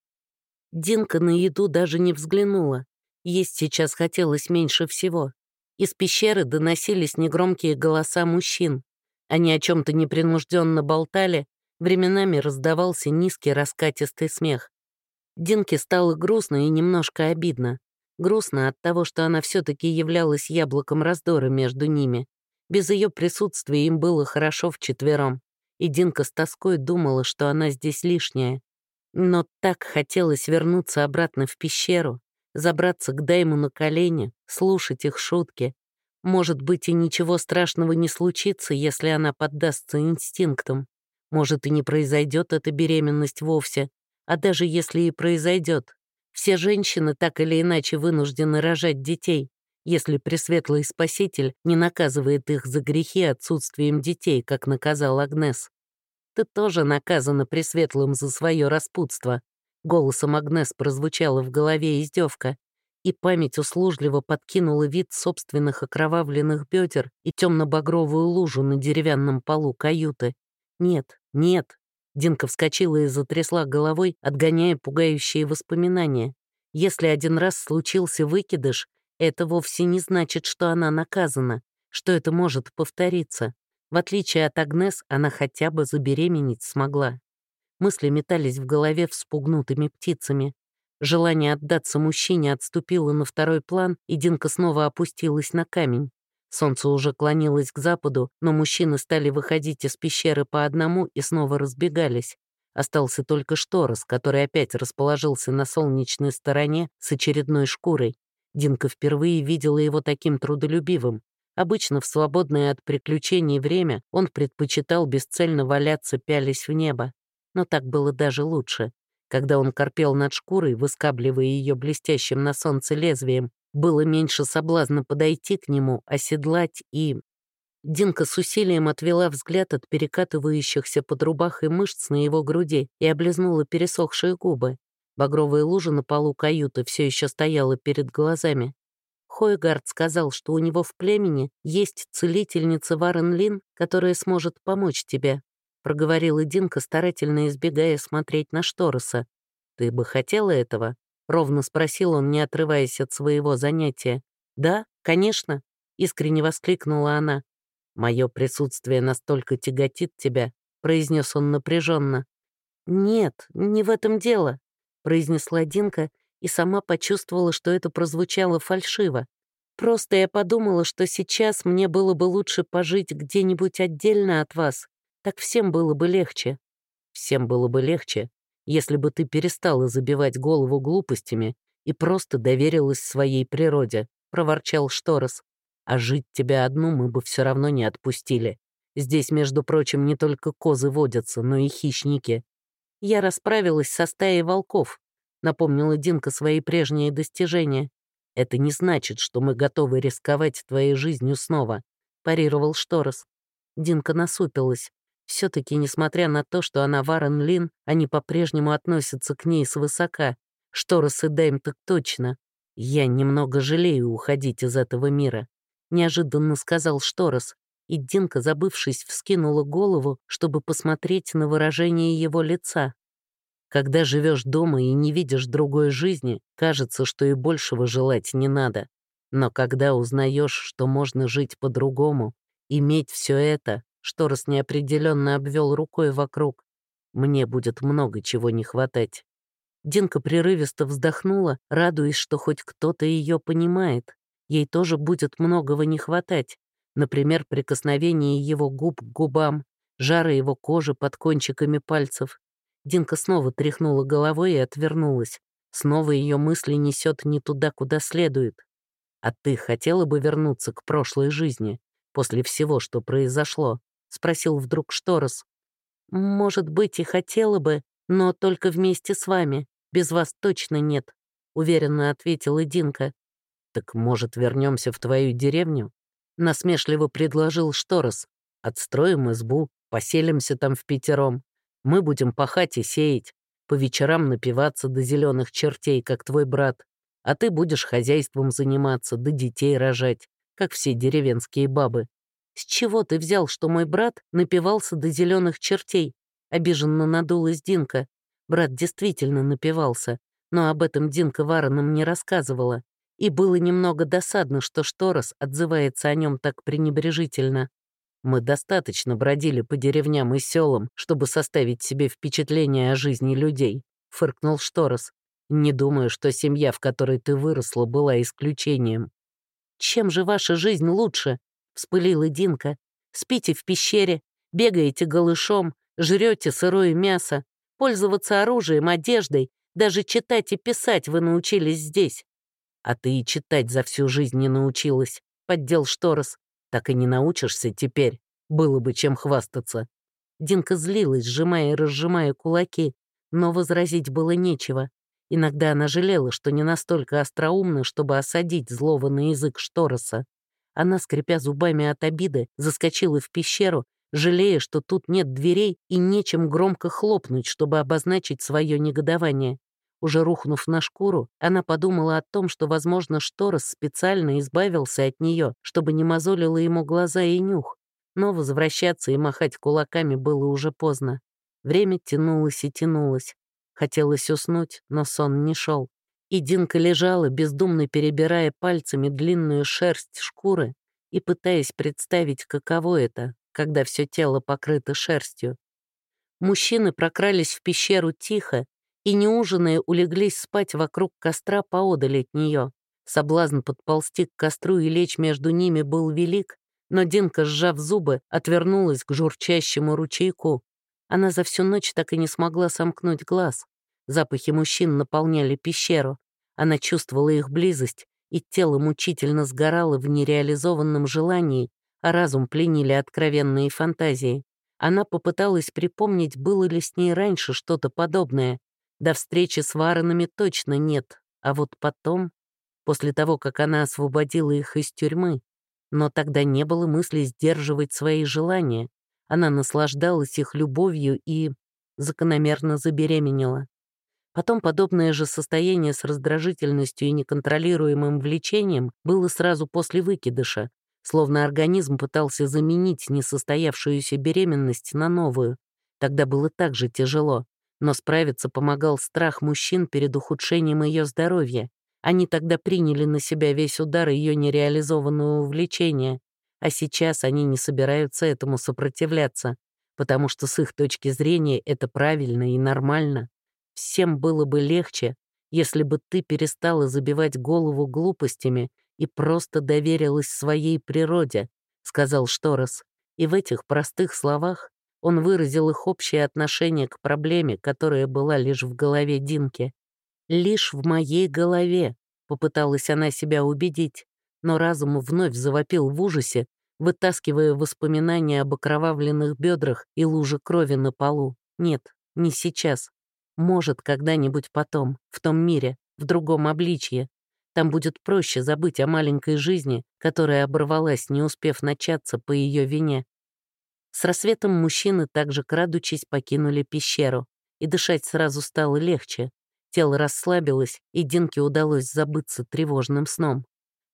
[SPEAKER 1] Динка на еду даже не взглянула. Есть сейчас хотелось меньше всего. Из пещеры доносились негромкие голоса мужчин. Они о чем то непринужденно болтали, временами раздавался низкий раскатистый смех. Динке стало грустно и немножко обидно. Грустно от того, что она все таки являлась яблоком раздора между ними. Без ее присутствия им было хорошо вчетвером. и Динка с тоской думала, что она здесь лишняя. Но так хотелось вернуться обратно в пещеру, забраться к Дайму на колени, слушать их шутки. Может быть, и ничего страшного не случится, если она поддастся инстинктам. Может, и не произойдет эта беременность вовсе. А даже если и произойдет, все женщины так или иначе вынуждены рожать детей, если Пресветлый Спаситель не наказывает их за грехи отсутствием детей, как наказал Агнес. Ты тоже наказана Пресветлым за свое распутство. Голосом Агнес прозвучала в голове издевка, и память услужливо подкинула вид собственных окровавленных бедер и темно-багровую лужу на деревянном полу каюты. Нет, нет. Динка вскочила и затрясла головой, отгоняя пугающие воспоминания. Если один раз случился выкидыш, это вовсе не значит, что она наказана, что это может повториться. В отличие от Агнес, она хотя бы забеременеть смогла. Мысли метались в голове вспугнутыми птицами. Желание отдаться мужчине отступило на второй план, и Динка снова опустилась на камень. Солнце уже клонилось к западу, но мужчины стали выходить из пещеры по одному и снова разбегались. Остался только Шторос, который опять расположился на солнечной стороне с очередной шкурой. Динка впервые видела его таким трудолюбивым. Обычно в свободное от приключений время он предпочитал бесцельно валяться, пялись в небо. Но так было даже лучше. Когда он корпел над шкурой, выскабливая ее блестящим на солнце лезвием, было меньше соблазна подойти к нему, оседлать и... Динка с усилием отвела взгляд от перекатывающихся под рубахой мышц на его груди и облизнула пересохшие губы. Багровая лужа на полу каюты все еще стояла перед глазами. Хойгард сказал, что у него в племени есть целительница Варен Лин, которая сможет помочь тебе, проговорила Динка, старательно избегая смотреть на Штороса. «Ты бы хотела этого?» — ровно спросил он, не отрываясь от своего занятия. «Да, конечно», — искренне воскликнула она. «Мое присутствие настолько тяготит тебя», — произнес он напряженно. «Нет, не в этом дело произнесла Динка и сама почувствовала, что это прозвучало фальшиво. Просто я подумала, что сейчас мне было бы лучше пожить где-нибудь отдельно от вас. Так всем было бы легче. Всем было бы легче, если бы ты перестала забивать голову глупостями и просто доверилась своей природе, проворчал Шторос. А жить тебя одну мы бы все равно не отпустили. Здесь, между прочим, не только козы водятся, но и хищники. Я расправилась со стаей волков, напомнила Динка свои прежние достижения. Это не значит, что мы готовы рисковать твоей жизнью снова, парировал Шторос. Динка насупилась. Все таки несмотря на то, что она Варен Лин, они по-прежнему относятся к ней свысока. Шторос и Дэйм так точно. Я немного жалею уходить из этого мира. Неожиданно сказал Шторос, и Динка, забывшись, вскинула голову, чтобы посмотреть на выражение его лица. Когда живешь дома и не видишь другой жизни, кажется, что и большего желать не надо. Но когда узнаешь, что можно жить по-другому, иметь все это, что раз неопределенно обвел рукой вокруг, мне будет много чего не хватать. Динка прерывисто вздохнула, радуясь, что хоть кто-то ее понимает. Ей тоже будет многого не хватать. Например, прикосновение его губ к губам, жара его кожи под кончиками пальцев. Динка снова тряхнула головой и отвернулась. Снова ее мысли несет не туда, куда следует. «А ты хотела бы вернуться к прошлой жизни после всего, что произошло?» — спросил вдруг Шторос. «Может быть, и хотела бы, но только вместе с вами. Без вас точно нет», — уверенно ответила Динка. «Так, может, вернемся в твою деревню?» Насмешливо предложил Шторос. «Отстроим избу, поселимся там в пятером. Мы будем пахать и сеять, по вечерам напиваться до зеленых чертей, как твой брат. А ты будешь хозяйством заниматься, да детей рожать, как все деревенские бабы. С чего ты взял, что мой брат напивался до зеленых чертей? Обиженно надулась Динка. Брат действительно напивался, но об этом Динка Вароном не рассказывала. И было немного досадно, что Шторос отзывается о нем так пренебрежительно. Мы достаточно бродили по деревням и селам, чтобы составить себе впечатление о жизни людей», — фыркнул Шторос. «Не думаю, что семья, в которой ты выросла, была исключением». «Чем же ваша жизнь лучше?» — вспылила Динка. «Спите в пещере, Бегаете голышом, жрете сырое мясо, пользоваться оружием, одеждой, даже читать и писать вы научились здесь. А ты и читать за всю жизнь не научилась, поддел Шторос. Так и не научишься теперь, было бы чем хвастаться. Динка злилась, сжимая и разжимая кулаки, но возразить было нечего. Иногда она жалела, что не настолько остроумна, чтобы осадить злого на язык Штороса. Она, скрипя зубами от обиды, заскочила в пещеру, жалея, что тут нет дверей и нечем громко хлопнуть, чтобы обозначить свое негодование. Уже рухнув на шкуру, она подумала о том, что, возможно, Шторос специально избавился от нее, чтобы не мозолило ему глаза и нюх. Но возвращаться и махать кулаками было уже поздно. Время тянулось и тянулось. Хотелось уснуть, но сон не шел. И Динка лежала, бездумно перебирая пальцами длинную шерсть шкуры и пытаясь представить, каково это, когда все тело покрыто шерстью. Мужчины прокрались в пещеру тихо и, не улеглись спать вокруг костра поодаль от нее. Соблазн подползти к костру и лечь между ними был велик, но Динка, сжав зубы, отвернулась к журчащему ручейку. Она за всю ночь так и не смогла сомкнуть глаз. Запахи мужчин наполняли пещеру. Она чувствовала их близость, и тело мучительно сгорало в нереализованном желании, а разум пленили откровенные фантазии. Она попыталась припомнить, было ли с ней раньше что-то подобное. До встречи с Варонами точно нет, а вот потом, после того, как она освободила их из тюрьмы, но тогда не было мысли сдерживать свои желания. Она наслаждалась их любовью и закономерно забеременела. Потом подобное же состояние с раздражительностью и неконтролируемым влечением было сразу после выкидыша, словно организм пытался заменить несостоявшуюся беременность на новую. Тогда было так же тяжело, но справиться помогал страх мужчин перед ухудшением ее здоровья. Они тогда приняли на себя весь удар ее нереализованного увлечения, а сейчас они не собираются этому сопротивляться, потому что с их точки зрения это правильно и нормально. Всем было бы легче, если бы ты перестала забивать голову глупостями и просто доверилась своей природе», — сказал Шторос. И в этих простых словах он выразил их общее отношение к проблеме, которая была лишь в голове Динки. «Лишь в моей голове», — попыталась она себя убедить, но разум вновь завопил в ужасе, вытаскивая воспоминания об окровавленных бедрах и луже крови на полу. Нет, не сейчас. Может, когда-нибудь потом, в том мире, в другом обличье. Там будет проще забыть о маленькой жизни, которая оборвалась, не успев начаться по ее вине. С рассветом мужчины, также крадучись, покинули пещеру, и дышать сразу стало легче. Тело расслабилось, и Динке удалось забыться тревожным сном.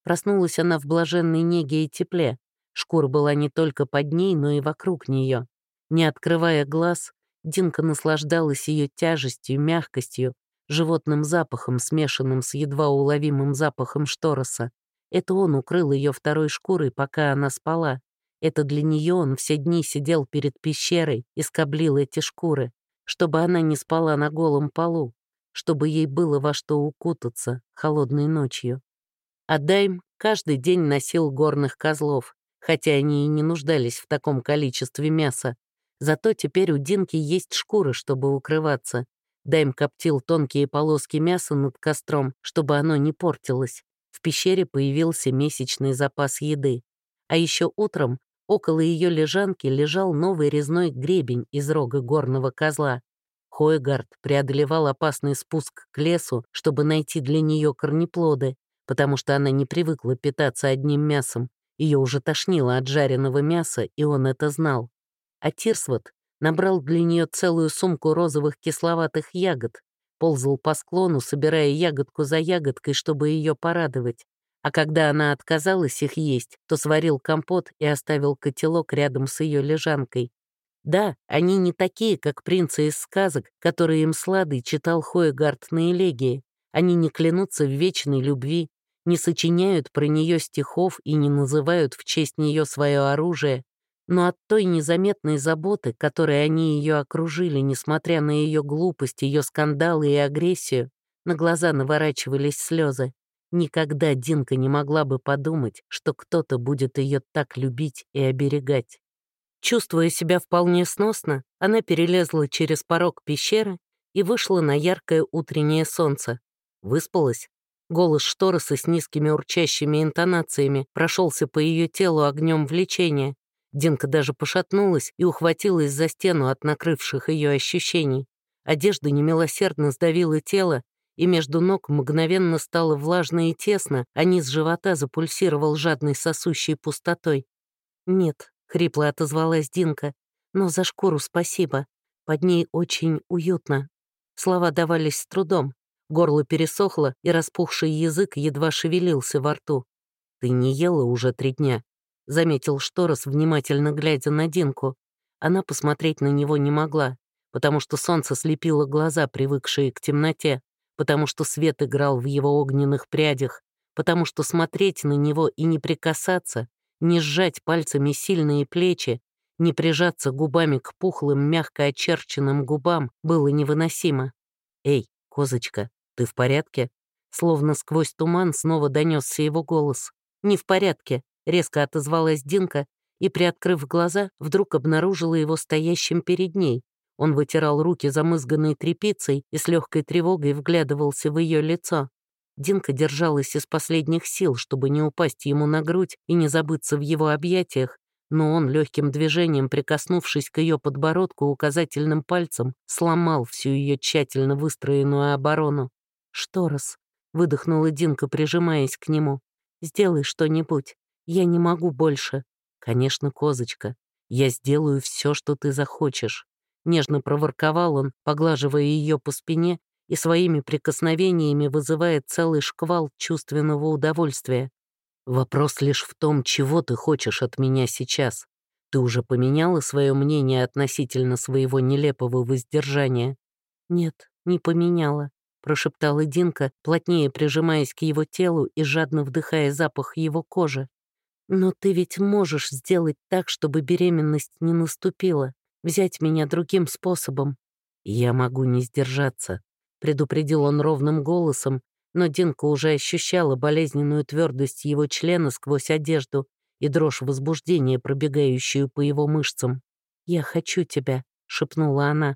[SPEAKER 1] Проснулась она в блаженной неге и тепле. Шкура была не только под ней, но и вокруг нее. Не открывая глаз, Динка наслаждалась ее тяжестью, мягкостью, животным запахом, смешанным с едва уловимым запахом штороса. Это он укрыл ее второй шкурой, пока она спала. Это для нее он все дни сидел перед пещерой и скоблил эти шкуры, чтобы она не спала на голом полу, чтобы ей было во что укутаться холодной ночью. А Дайм каждый день носил горных козлов, хотя они и не нуждались в таком количестве мяса, Зато теперь у Динки есть шкуры, чтобы укрываться. Дайм коптил тонкие полоски мяса над костром, чтобы оно не портилось. В пещере появился месячный запас еды. А еще утром около ее лежанки лежал новый резной гребень из рога горного козла. Хойгард преодолевал опасный спуск к лесу, чтобы найти для нее корнеплоды, потому что она не привыкла питаться одним мясом. Ее уже тошнило от жареного мяса, и он это знал а Тирсвот набрал для нее целую сумку розовых кисловатых ягод, ползал по склону, собирая ягодку за ягодкой, чтобы ее порадовать. А когда она отказалась их есть, то сварил компот и оставил котелок рядом с ее лежанкой. Да, они не такие, как принцы из сказок, которые им сладый читал Хоегард на элегии. Они не клянутся в вечной любви, не сочиняют про нее стихов и не называют в честь нее свое оружие, но от той незаметной заботы, которой они ее окружили, несмотря на ее глупость, ее скандалы и агрессию, на глаза наворачивались слезы. Никогда Динка не могла бы подумать, что кто-то будет ее так любить и оберегать. Чувствуя себя вполне сносно, она перелезла через порог пещеры и вышла на яркое утреннее солнце. Выспалась. Голос Штороса с низкими урчащими интонациями прошелся по ее телу огнем влечения. Динка даже пошатнулась и ухватилась за стену от накрывших ее ощущений. Одежда немилосердно сдавила тело, и между ног мгновенно стало влажно и тесно, а низ живота запульсировал жадной сосущей пустотой. «Нет», — хрипло отозвалась Динка, — «но за шкуру спасибо. Под ней очень уютно». Слова давались с трудом. Горло пересохло, и распухший язык едва шевелился во рту. «Ты не ела уже три дня», — заметил Шторос, внимательно глядя на Динку. Она посмотреть на него не могла, потому что солнце слепило глаза, привыкшие к темноте потому что свет играл в его огненных прядях, потому что смотреть на него и не прикасаться, не сжать пальцами сильные плечи, не прижаться губами к пухлым, мягко очерченным губам было невыносимо. «Эй, козочка, ты в порядке?» Словно сквозь туман снова донесся его голос. «Не в порядке», — резко отозвалась Динка и, приоткрыв глаза, вдруг обнаружила его стоящим перед ней, он вытирал руки замызганной тряпицей и с легкой тревогой вглядывался в ее лицо. Динка держалась из последних сил, чтобы не упасть ему на грудь и не забыться в его объятиях, но он, легким движением прикоснувшись к ее подбородку указательным пальцем, сломал всю ее тщательно выстроенную оборону. «Шторос», — выдохнула Динка, прижимаясь к нему, — «сделай что-нибудь. Я не могу больше». «Конечно, козочка, я сделаю все, что ты захочешь». Нежно проворковал он, поглаживая ее по спине и своими прикосновениями вызывая целый шквал чувственного удовольствия. «Вопрос лишь в том, чего ты хочешь от меня сейчас. Ты уже поменяла свое мнение относительно своего нелепого воздержания?» «Нет, не поменяла», — прошептала Динка, плотнее прижимаясь к его телу и жадно вдыхая запах его кожи. «Но ты ведь можешь сделать так, чтобы беременность не наступила взять меня другим способом. Я могу не сдержаться, предупредил он ровным голосом, но Динка уже ощущала болезненную твердость его члена сквозь одежду и дрожь возбуждения, пробегающую по его мышцам. «Я хочу тебя», — шепнула она.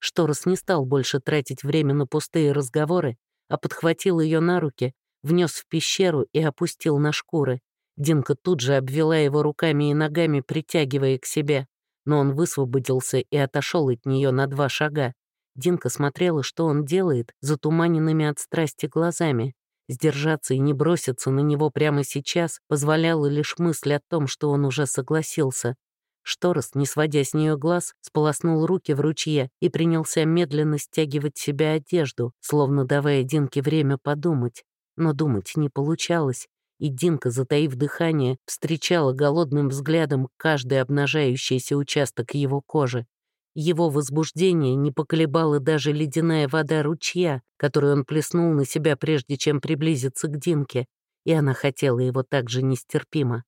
[SPEAKER 1] Шторос не стал больше тратить время на пустые разговоры, а подхватил ее на руки, внес в пещеру и опустил на шкуры. Динка тут же обвела его руками и ногами, притягивая к себе но он высвободился и отошел от нее на два шага. Динка смотрела, что он делает, затуманенными от страсти глазами. Сдержаться и не броситься на него прямо сейчас позволяла лишь мысль о том, что он уже согласился. Шторос, не сводя с нее глаз, сполоснул руки в ручье и принялся медленно стягивать себе одежду, словно давая Динке время подумать. Но думать не получалось и Динка, затаив дыхание, встречала голодным взглядом каждый обнажающийся участок его кожи. Его возбуждение не поколебало даже ледяная вода ручья, которую он плеснул на себя, прежде чем приблизиться к Динке, и она хотела его так же нестерпимо.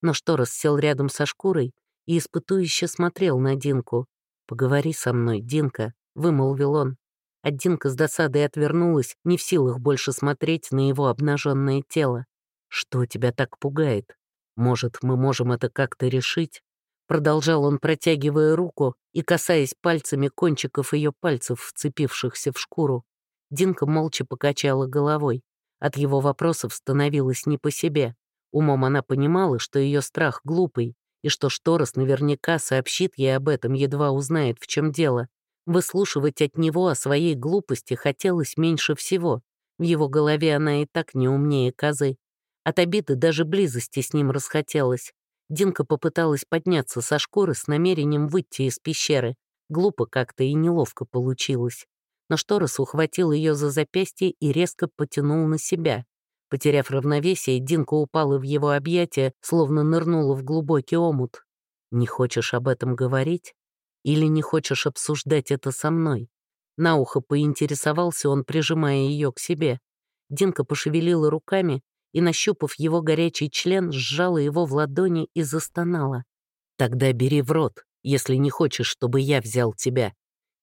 [SPEAKER 1] Но Шторос сел рядом со шкурой и испытующе смотрел на Динку. «Поговори со мной, Динка», — вымолвил он. А Динка с досадой отвернулась, не в силах больше смотреть на его обнаженное тело. «Что тебя так пугает? Может, мы можем это как-то решить?» Продолжал он, протягивая руку и касаясь пальцами кончиков ее пальцев, вцепившихся в шкуру. Динка молча покачала головой. От его вопросов становилось не по себе. Умом она понимала, что ее страх глупый, и что Шторос наверняка сообщит ей об этом, едва узнает, в чем дело. Выслушивать от него о своей глупости хотелось меньше всего. В его голове она и так не умнее козы. От обиды даже близости с ним расхотелось. Динка попыталась подняться со шкуры с намерением выйти из пещеры. Глупо как-то и неловко получилось. Но Шторос ухватил ее за запястье и резко потянул на себя. Потеряв равновесие, Динка упала в его объятия, словно нырнула в глубокий омут. «Не хочешь об этом говорить? Или не хочешь обсуждать это со мной?» На ухо поинтересовался он, прижимая ее к себе. Динка пошевелила руками, и, нащупав его горячий член, сжала его в ладони и застонала. «Тогда бери в рот, если не хочешь, чтобы я взял тебя».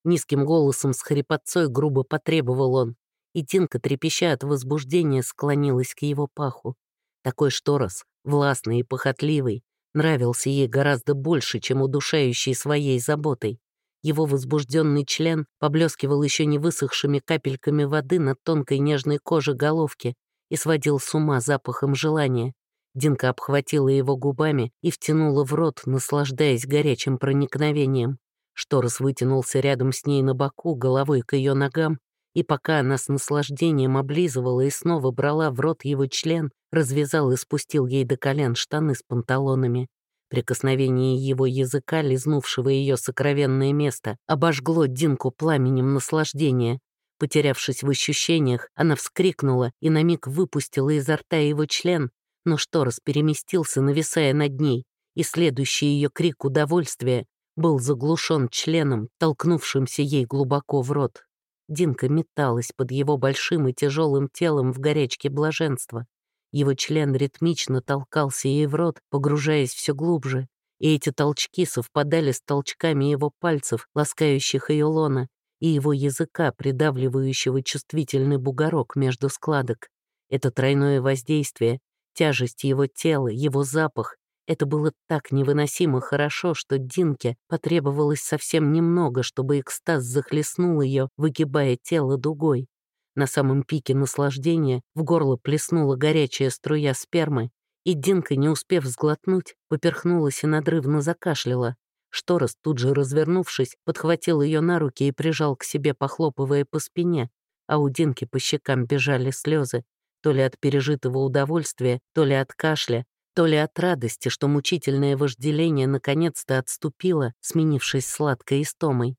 [SPEAKER 1] Низким голосом с хрипотцой грубо потребовал он, и Тинка, трепеща от возбуждения, склонилась к его паху. Такой шторос, властный и похотливый, нравился ей гораздо больше, чем удушающий своей заботой. Его возбужденный член поблескивал еще не высохшими капельками воды на тонкой нежной коже головки и сводил с ума запахом желания. Динка обхватила его губами и втянула в рот, наслаждаясь горячим проникновением. Шторос вытянулся рядом с ней на боку, головой к ее ногам, и пока она с наслаждением облизывала и снова брала в рот его член, развязал и спустил ей до колен штаны с панталонами. Прикосновение его языка, лизнувшего ее сокровенное место, обожгло Динку пламенем наслаждения. Потерявшись в ощущениях, она вскрикнула и на миг выпустила изо рта его член, но шторос переместился, нависая над ней, и следующий ее крик удовольствия был заглушен членом, толкнувшимся ей глубоко в рот. Динка металась под его большим и тяжелым телом в горячке блаженства. Его член ритмично толкался ей в рот, погружаясь все глубже, и эти толчки совпадали с толчками его пальцев, ласкающих ее лона, и его языка, придавливающего чувствительный бугорок между складок. Это тройное воздействие, тяжесть его тела, его запах, это было так невыносимо хорошо, что Динке потребовалось совсем немного, чтобы экстаз захлестнул ее, выгибая тело дугой. На самом пике наслаждения в горло плеснула горячая струя спермы, и Динка, не успев сглотнуть, поперхнулась и надрывно закашляла. Шторос, тут же развернувшись, подхватил ее на руки и прижал к себе, похлопывая по спине, а у Динки по щекам бежали слезы, то ли от пережитого удовольствия, то ли от кашля, то ли от радости, что мучительное вожделение наконец-то отступило, сменившись сладкой истомой.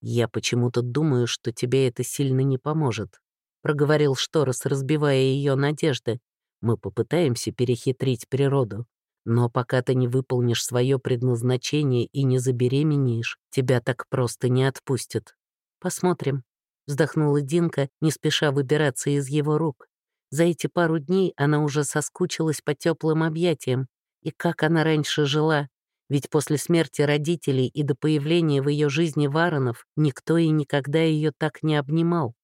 [SPEAKER 1] «Я почему-то думаю, что тебе это сильно не поможет», — проговорил Шторос, разбивая ее надежды. «Мы попытаемся перехитрить природу, но пока ты не выполнишь свое предназначение и не забеременеешь, тебя так просто не отпустят. Посмотрим», — вздохнула Динка, не спеша выбираться из его рук. За эти пару дней она уже соскучилась по теплым объятиям. И как она раньше жила, ведь после смерти родителей и до появления в ее жизни Варонов никто и никогда ее так не обнимал.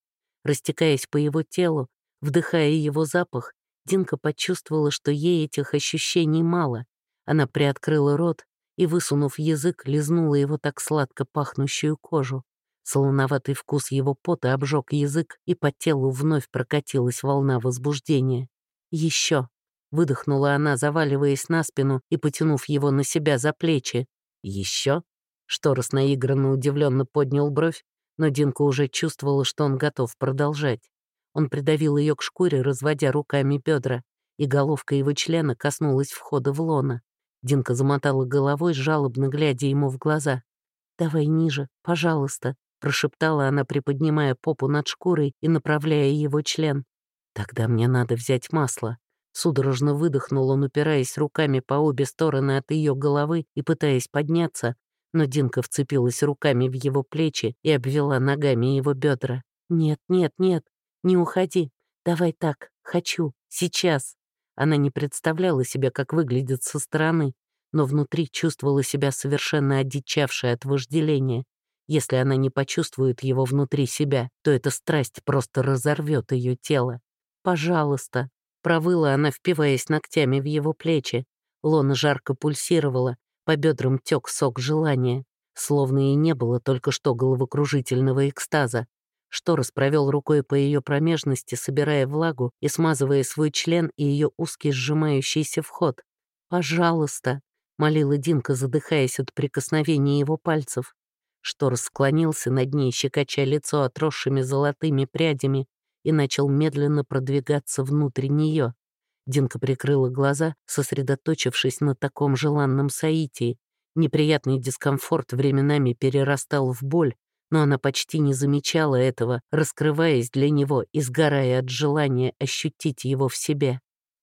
[SPEAKER 1] Растекаясь по его телу, вдыхая его запах, Динка почувствовала, что ей этих ощущений мало. Она приоткрыла рот и, высунув язык, лизнула его так сладко пахнущую кожу. Солоноватый вкус его пота обжег язык, и по телу вновь прокатилась волна возбуждения. «Еще!» — выдохнула она, заваливаясь на спину и потянув его на себя за плечи. «Еще?» — Шторос наигранно удивленно поднял бровь, но Динка уже чувствовала, что он готов продолжать. Он придавил ее к шкуре, разводя руками бедра, и головка его члена коснулась входа в лона. Динка замотала головой, жалобно глядя ему в глаза. «Давай ниже, пожалуйста», прошептала она, приподнимая попу над шкурой и направляя его член. «Тогда мне надо взять масло». Судорожно выдохнул он, упираясь руками по обе стороны от ее головы и пытаясь подняться, но Динка вцепилась руками в его плечи и обвела ногами его бедра. «Нет, нет, нет, не уходи. Давай так, хочу, сейчас». Она не представляла себе, как выглядит со стороны, но внутри чувствовала себя совершенно одичавшей от вожделения. Если она не почувствует его внутри себя, то эта страсть просто разорвет ее тело. «Пожалуйста», — провыла она, впиваясь ногтями в его плечи. Лона жарко пульсировала, по бедрам тек сок желания, словно и не было только что головокружительного экстаза. Шторос провел рукой по ее промежности, собирая влагу и смазывая свой член и ее узкий сжимающийся вход. «Пожалуйста», — молила Динка, задыхаясь от прикосновения его пальцев. Штор склонился над ней, щекоча лицо отросшими золотыми прядями, и начал медленно продвигаться внутрь нее. Динка прикрыла глаза, сосредоточившись на таком желанном соитии. Неприятный дискомфорт временами перерастал в боль, но она почти не замечала этого, раскрываясь для него и сгорая от желания ощутить его в себе.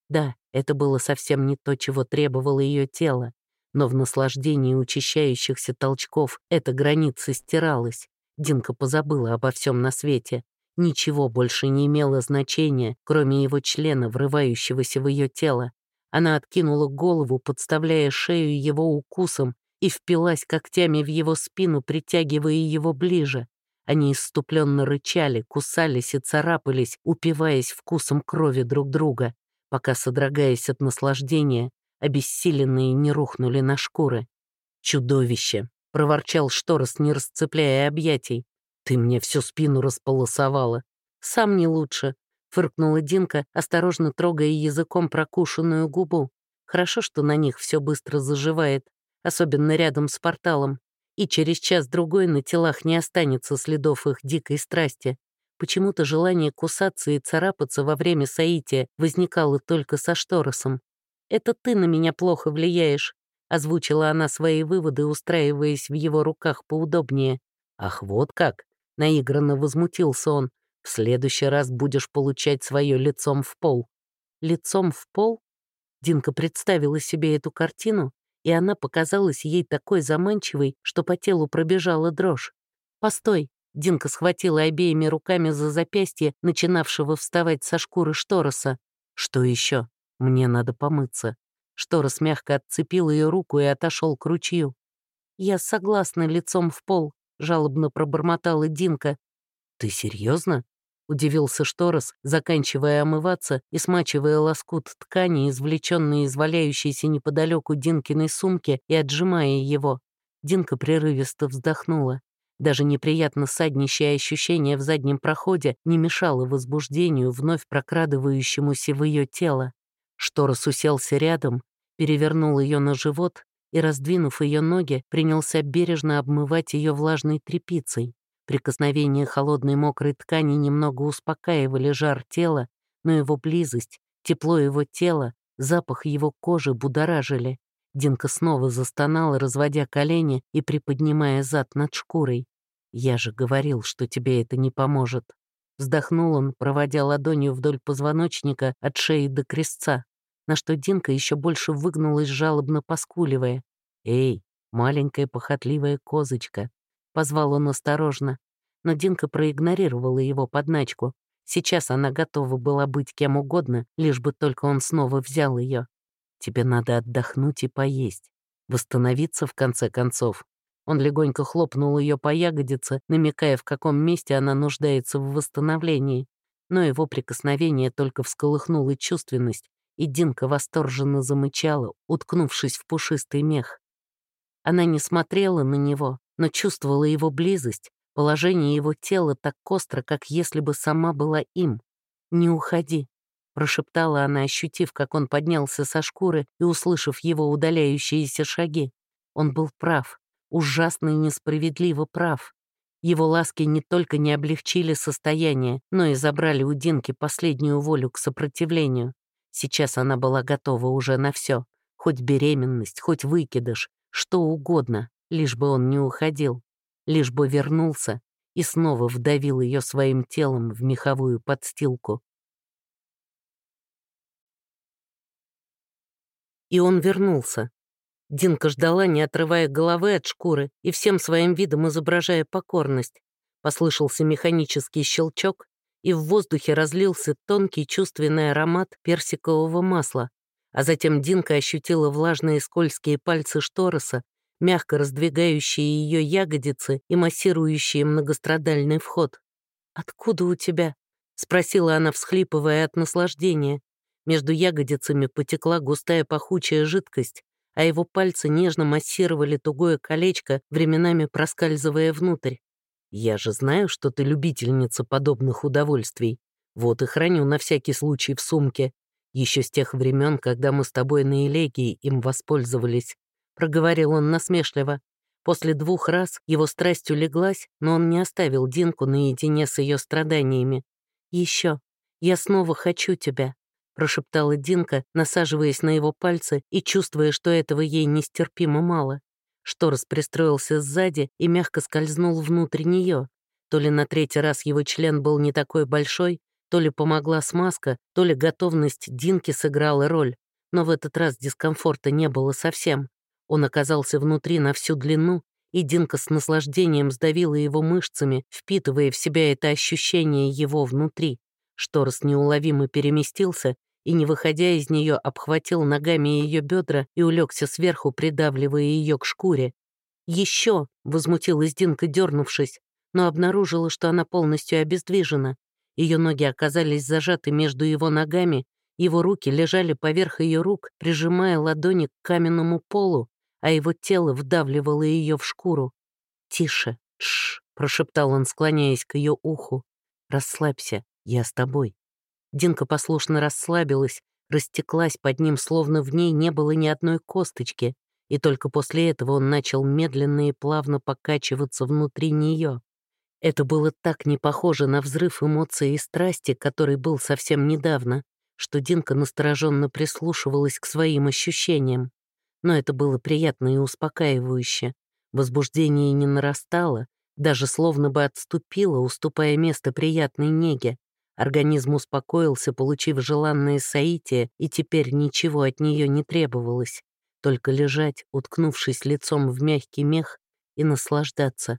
[SPEAKER 1] Да, это было совсем не то, чего требовало ее тело, но в наслаждении учащающихся толчков эта граница стиралась. Динка позабыла обо всем на свете. Ничего больше не имело значения, кроме его члена, врывающегося в ее тело. Она откинула голову, подставляя шею его укусом, и впилась когтями в его спину, притягивая его ближе. Они исступленно рычали, кусались и царапались, упиваясь вкусом крови друг друга, пока, содрогаясь от наслаждения, обессиленные не рухнули на шкуры. «Чудовище!» — проворчал Шторос, не расцепляя объятий. «Ты мне всю спину располосовала. Сам не лучше», — фыркнула Динка, осторожно трогая языком прокушенную губу. «Хорошо, что на них все быстро заживает, особенно рядом с порталом, и через час-другой на телах не останется следов их дикой страсти. Почему-то желание кусаться и царапаться во время соития возникало только со Шторосом. «Это ты на меня плохо влияешь», — озвучила она свои выводы, устраиваясь в его руках поудобнее. «Ах, вот как!» — наигранно возмутился он. «В следующий раз будешь получать свое лицом в пол». «Лицом в пол?» Динка представила себе эту картину, и она показалась ей такой заманчивой, что по телу пробежала дрожь. «Постой!» — Динка схватила обеими руками за запястье, начинавшего вставать со шкуры Штороса. «Что еще? Мне надо помыться». Шторос мягко отцепил ее руку и отошел к ручью. «Я согласна лицом в пол», — жалобно пробормотала Динка. «Ты серьезно? Удивился Шторос, заканчивая омываться и смачивая лоскут ткани, извлеченный из валяющейся неподалеку Динкиной сумки, и отжимая его. Динка прерывисто вздохнула. Даже неприятно саднищее ощущение в заднем проходе не мешало возбуждению, вновь прокрадывающемуся в ее тело. Шторос уселся рядом, перевернул ее на живот и, раздвинув ее ноги, принялся бережно обмывать ее влажной тряпицей. Прикосновение холодной мокрой ткани немного успокаивали жар тела, но его близость, тепло его тела, запах его кожи будоражили. Динка снова застонала, разводя колени и приподнимая зад над шкурой. «Я же говорил, что тебе это не поможет». Вздохнул он, проводя ладонью вдоль позвоночника от шеи до крестца, на что Динка еще больше выгнулась, жалобно поскуливая. «Эй, маленькая похотливая козочка, Позвал он осторожно, но Динка проигнорировала его подначку. Сейчас она готова была быть кем угодно, лишь бы только он снова взял ее. Тебе надо отдохнуть и поесть. Восстановиться, в конце концов. Он легонько хлопнул ее по ягодице, намекая, в каком месте она нуждается в восстановлении. Но его прикосновение только всколыхнуло чувственность, и Динка восторженно замычала, уткнувшись в пушистый мех. Она не смотрела на него, но чувствовала его близость, положение его тела так остро, как если бы сама была им. «Не уходи», — прошептала она, ощутив, как он поднялся со шкуры и услышав его удаляющиеся шаги. Он был прав, ужасно и несправедливо прав. Его ласки не только не облегчили состояние, но и забрали у Динки последнюю волю к сопротивлению. Сейчас она была готова уже на все, хоть беременность, хоть выкидыш, что угодно, лишь бы он не уходил, лишь бы вернулся и снова вдавил ее своим телом в меховую подстилку. И он вернулся. Динка ждала, не отрывая головы от шкуры и всем своим видом изображая покорность. Послышался механический щелчок, и в воздухе разлился тонкий чувственный аромат персикового масла, а затем Динка ощутила влажные скользкие пальцы Штороса, мягко раздвигающие ее ягодицы и массирующие многострадальный вход. «Откуда у тебя?» — спросила она, всхлипывая от наслаждения. Между ягодицами потекла густая пахучая жидкость, а его пальцы нежно массировали тугое колечко, временами проскальзывая внутрь. «Я же знаю, что ты любительница подобных удовольствий. Вот и храню на всякий случай в сумке. Еще с тех времен, когда мы с тобой на элегии им воспользовались. — проговорил он насмешливо. После двух раз его страсть улеглась, но он не оставил Динку наедине с ее страданиями. «Еще, я снова хочу тебя», — прошептала Динка, насаживаясь на его пальцы и чувствуя, что этого ей нестерпимо мало. Шторос пристроился сзади и мягко скользнул внутрь нее. То ли на третий раз его член был не такой большой, то ли помогла смазка, то ли готовность Динки сыграла роль. Но в этот раз дискомфорта не было совсем. Он оказался внутри на всю длину, и Динка с наслаждением сдавила его мышцами, впитывая в себя это ощущение его внутри. Шторос неуловимо переместился и, не выходя из нее, обхватил ногами ее бедра и улегся сверху, придавливая ее к шкуре. Еще, возмутилась Динка, дернувшись, но обнаружила, что она полностью обездвижена. Ее ноги оказались зажаты между его ногами, Его руки лежали поверх ее рук, прижимая ладони к каменному полу, а его тело вдавливало ее в шкуру. «Тише, тш», — прошептал он, склоняясь к ее уху. «Расслабься, я с тобой». Динка послушно расслабилась, растеклась под ним, словно в ней не было ни одной косточки, и только после этого он начал медленно и плавно покачиваться внутри нее. Это было так не похоже на взрыв эмоций и страсти, который был совсем недавно, что Динка настороженно прислушивалась к своим ощущениям. Но это было приятно и успокаивающе. Возбуждение не нарастало, даже словно бы отступило, уступая место приятной неге. Организм успокоился, получив желанное соитие, и теперь ничего от нее не требовалось. Только лежать, уткнувшись лицом в мягкий мех, и наслаждаться.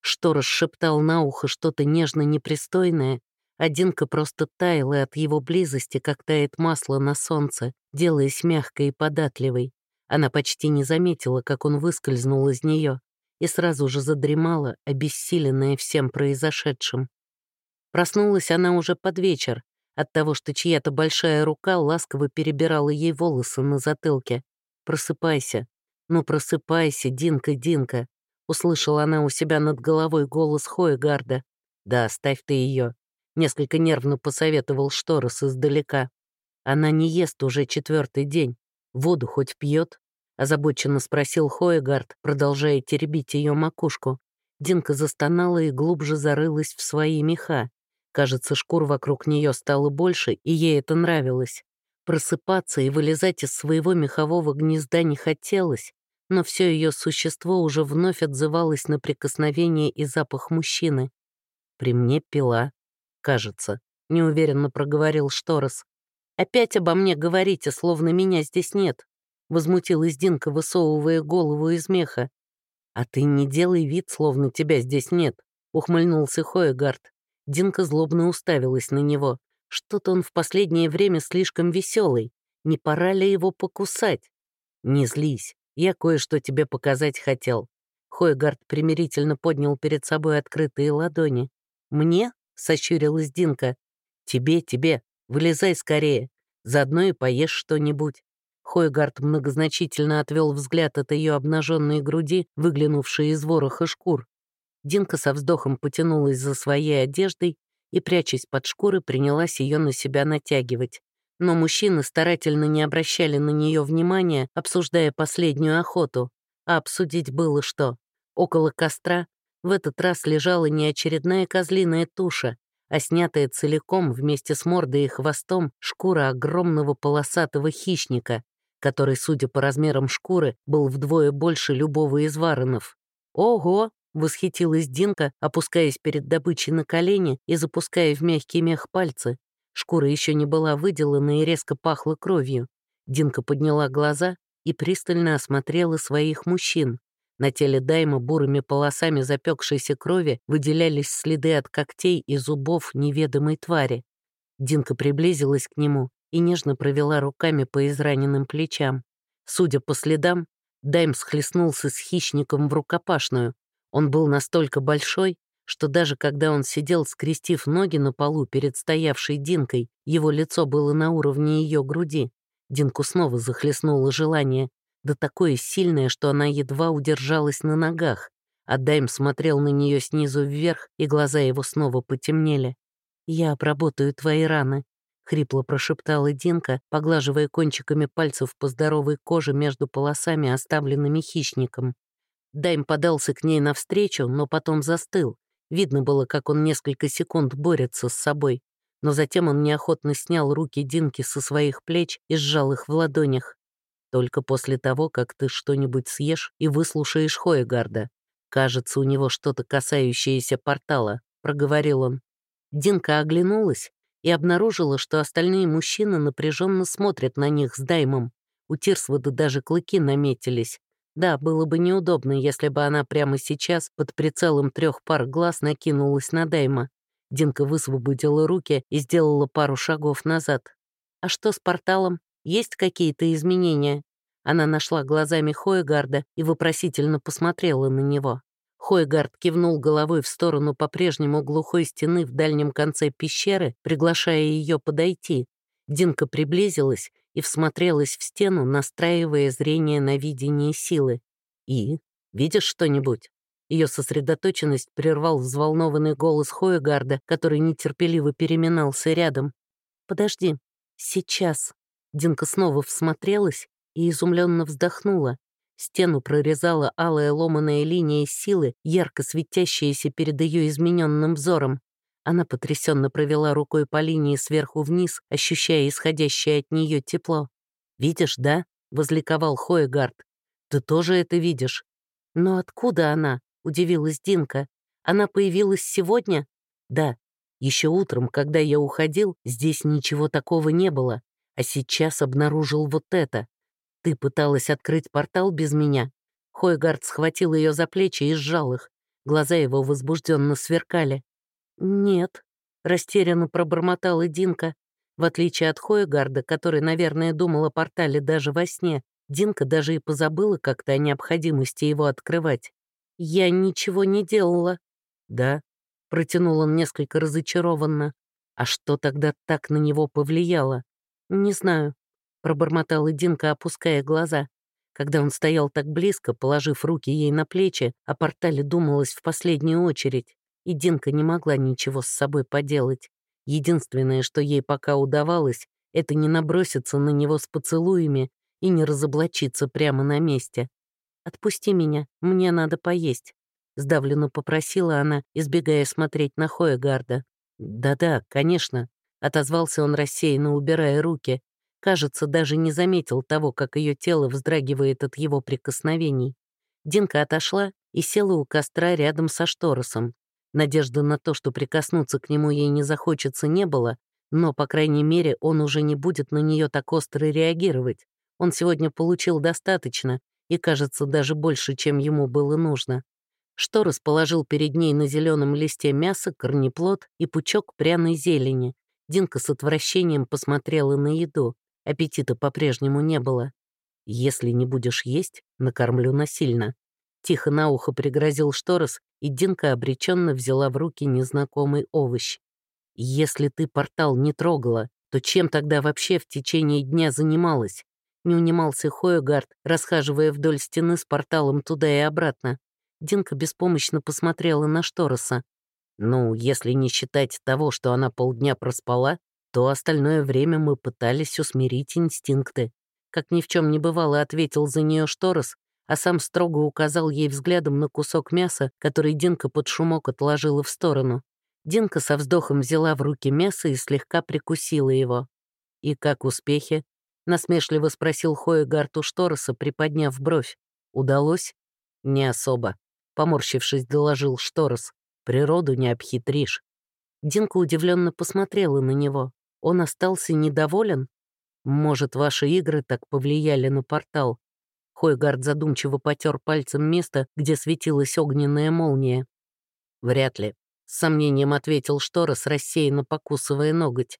[SPEAKER 1] Шторос шептал на ухо что-то нежно-непристойное, а Динка просто таяла от его близости, как тает масло на солнце, делаясь мягкой и податливой. Она почти не заметила, как он выскользнул из нее, и сразу же задремала, обессиленная всем произошедшим. Проснулась она уже под вечер от того, что чья-то большая рука ласково перебирала ей волосы на затылке. «Просыпайся, ну просыпайся, Динка, Динка!» Услышала она у себя над головой голос Хоегарда. «Да, оставь ты ее», — несколько нервно посоветовал Шторос издалека. «Она не ест уже четвертый день. Воду хоть пьет?» — озабоченно спросил Хоегард, продолжая теребить ее макушку. Динка застонала и глубже зарылась в свои меха. Кажется, шкур вокруг нее стало больше, и ей это нравилось. Просыпаться и вылезать из своего мехового гнезда не хотелось, но все ее существо уже вновь отзывалось на прикосновение и запах мужчины. «При мне пила, кажется», — неуверенно проговорил Шторос. «Опять обо мне говорите, словно меня здесь нет», — возмутилась Динка, высовывая голову из меха. «А ты не делай вид, словно тебя здесь нет», — ухмыльнулся Хоегард. Динка злобно уставилась на него. Что-то он в последнее время слишком веселый. Не пора ли его покусать? Не злись. Я кое-что тебе показать хотел». Хойгард примирительно поднял перед собой открытые ладони. «Мне?» — сощурилась Динка. «Тебе, тебе. Вылезай скорее. Заодно и поешь что-нибудь». Хойгард многозначительно отвел взгляд от ее обнаженной груди, выглянувшей из вороха шкур. Динка со вздохом потянулась за своей одеждой и, прячась под шкуры, принялась ее на себя натягивать но мужчины старательно не обращали на нее внимания, обсуждая последнюю охоту. А обсудить было что. Около костра в этот раз лежала не очередная козлиная туша, а снятая целиком вместе с мордой и хвостом шкура огромного полосатого хищника, который, судя по размерам шкуры, был вдвое больше любого из варонов. «Ого!» — восхитилась Динка, опускаясь перед добычей на колени и запуская в мягкий мех пальцы. Шкура еще не была выделана и резко пахла кровью. Динка подняла глаза и пристально осмотрела своих мужчин. На теле Дайма бурыми полосами запекшейся крови выделялись следы от когтей и зубов неведомой твари. Динка приблизилась к нему и нежно провела руками по израненным плечам. Судя по следам, Дайм схлестнулся с хищником в рукопашную. Он был настолько большой, что даже когда он сидел, скрестив ноги на полу перед стоявшей Динкой, его лицо было на уровне ее груди. Динку снова захлестнуло желание, да такое сильное, что она едва удержалась на ногах. А Дайм смотрел на нее снизу вверх, и глаза его снова потемнели. «Я обработаю твои раны», — хрипло прошептала Динка, поглаживая кончиками пальцев по здоровой коже между полосами, оставленными хищником. Дайм подался к ней навстречу, но потом застыл, Видно было, как он несколько секунд борется с собой, но затем он неохотно снял руки Динки со своих плеч и сжал их в ладонях. «Только после того, как ты что-нибудь съешь и выслушаешь Хоегарда. Кажется, у него что-то касающееся портала», — проговорил он. Динка оглянулась и обнаружила, что остальные мужчины напряженно смотрят на них с Даймом. У Тирсвода даже клыки наметились, да, было бы неудобно, если бы она прямо сейчас под прицелом трех пар глаз накинулась на Дайма. Динка высвободила руки и сделала пару шагов назад. «А что с порталом? Есть какие-то изменения?» Она нашла глазами Хойгарда и вопросительно посмотрела на него. Хойгард кивнул головой в сторону по-прежнему глухой стены в дальнем конце пещеры, приглашая ее подойти. Динка приблизилась и всмотрелась в стену, настраивая зрение на видение силы. «И? Видишь что-нибудь?» Ее сосредоточенность прервал взволнованный голос Хоегарда, который нетерпеливо переминался рядом. «Подожди, сейчас». Динка снова всмотрелась и изумленно вздохнула. Стену прорезала алая ломаная линия силы, ярко светящаяся перед ее измененным взором. Она потрясенно провела рукой по линии сверху вниз, ощущая исходящее от нее тепло. «Видишь, да?» — возликовал Хоегард. «Ты тоже это видишь?» «Но откуда она?» — удивилась Динка. «Она появилась сегодня?» «Да. Еще утром, когда я уходил, здесь ничего такого не было, а сейчас обнаружил вот это. Ты пыталась открыть портал без меня?» Хойгард схватил ее за плечи и сжал их. Глаза его возбужденно сверкали. «Нет», — растерянно пробормотала Динка. В отличие от Хойгарда, который, наверное, думал о портале даже во сне, Динка даже и позабыла как-то о необходимости его открывать. «Я ничего не делала». «Да», — протянул он несколько разочарованно. «А что тогда так на него повлияло?» «Не знаю пробормотала Динка, опуская глаза. Когда он стоял так близко, положив руки ей на плечи, о портале думалось в последнюю очередь, и Динка не могла ничего с собой поделать. Единственное, что ей пока удавалось, это не наброситься на него с поцелуями и не разоблачиться прямо на месте. «Отпусти меня, мне надо поесть», — сдавленно попросила она, избегая смотреть на Хоегарда. «Да-да, конечно», — отозвался он рассеянно, убирая руки, Кажется, даже не заметил того, как ее тело вздрагивает от его прикосновений. Динка отошла и села у костра рядом со Шторосом. Надежды на то, что прикоснуться к нему ей не захочется, не было, но, по крайней мере, он уже не будет на нее так остро реагировать. Он сегодня получил достаточно и, кажется, даже больше, чем ему было нужно. Шторос положил перед ней на зеленом листе мясо, корнеплод и пучок пряной зелени. Динка с отвращением посмотрела на еду. Аппетита по-прежнему не было. «Если не будешь есть, накормлю насильно». Тихо на ухо пригрозил Шторос, и Динка обреченно взяла в руки незнакомый овощ. «Если ты портал не трогала, то чем тогда вообще в течение дня занималась?» Не унимался Хоегард, расхаживая вдоль стены с порталом туда и обратно. Динка беспомощно посмотрела на Штороса. «Ну, если не считать того, что она полдня проспала, то остальное время мы пытались усмирить инстинкты. Как ни в чем не бывало, ответил за нее Шторос, а сам строго указал ей взглядом на кусок мяса, который Динка под шумок отложила в сторону. Динка со вздохом взяла в руки мясо и слегка прикусила его. «И как успехи?» — насмешливо спросил Хоегард у Штороса, приподняв бровь. «Удалось?» «Не особо», — поморщившись, доложил Шторос. «Природу не обхитришь». Динка удивленно посмотрела на него. Он остался недоволен? Может, ваши игры так повлияли на портал? Хойгард задумчиво потер пальцем место, где светилась огненная молния. Вряд ли. С сомнением ответил Шторос, рассеянно покусывая ноготь.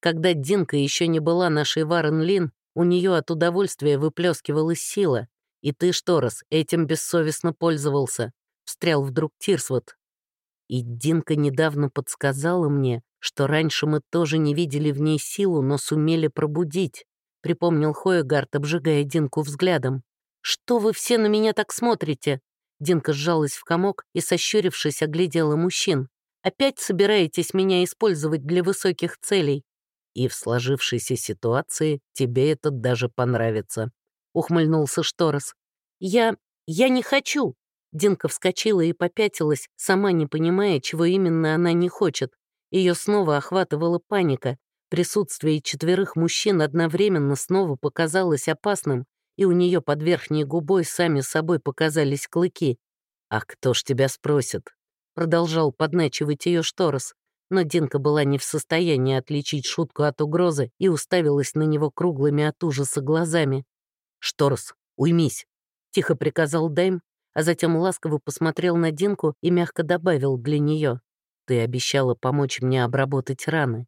[SPEAKER 1] Когда Динка еще не была нашей Варен Лин, у нее от удовольствия выплескивалась сила. И ты, Шторос, этим бессовестно пользовался. Встрял вдруг Тирсвот. И Динка недавно подсказала мне, что раньше мы тоже не видели в ней силу, но сумели пробудить», — припомнил Хоегард, обжигая Динку взглядом. «Что вы все на меня так смотрите?» Динка сжалась в комок и, сощурившись, оглядела мужчин. «Опять собираетесь меня использовать для высоких целей?» «И в сложившейся ситуации тебе это даже понравится», — ухмыльнулся Шторос. «Я... я не хочу!» Динка вскочила и попятилась, сама не понимая, чего именно она не хочет. Ее снова охватывала паника. Присутствие четверых мужчин одновременно снова показалось опасным, и у нее под верхней губой сами собой показались клыки. «А кто ж тебя спросит?» Продолжал подначивать ее Шторос, но Динка была не в состоянии отличить шутку от угрозы и уставилась на него круглыми от ужаса глазами. «Шторос, уймись!» — тихо приказал Дайм, а затем ласково посмотрел на Динку и мягко добавил для нее. Ты обещала помочь мне обработать раны».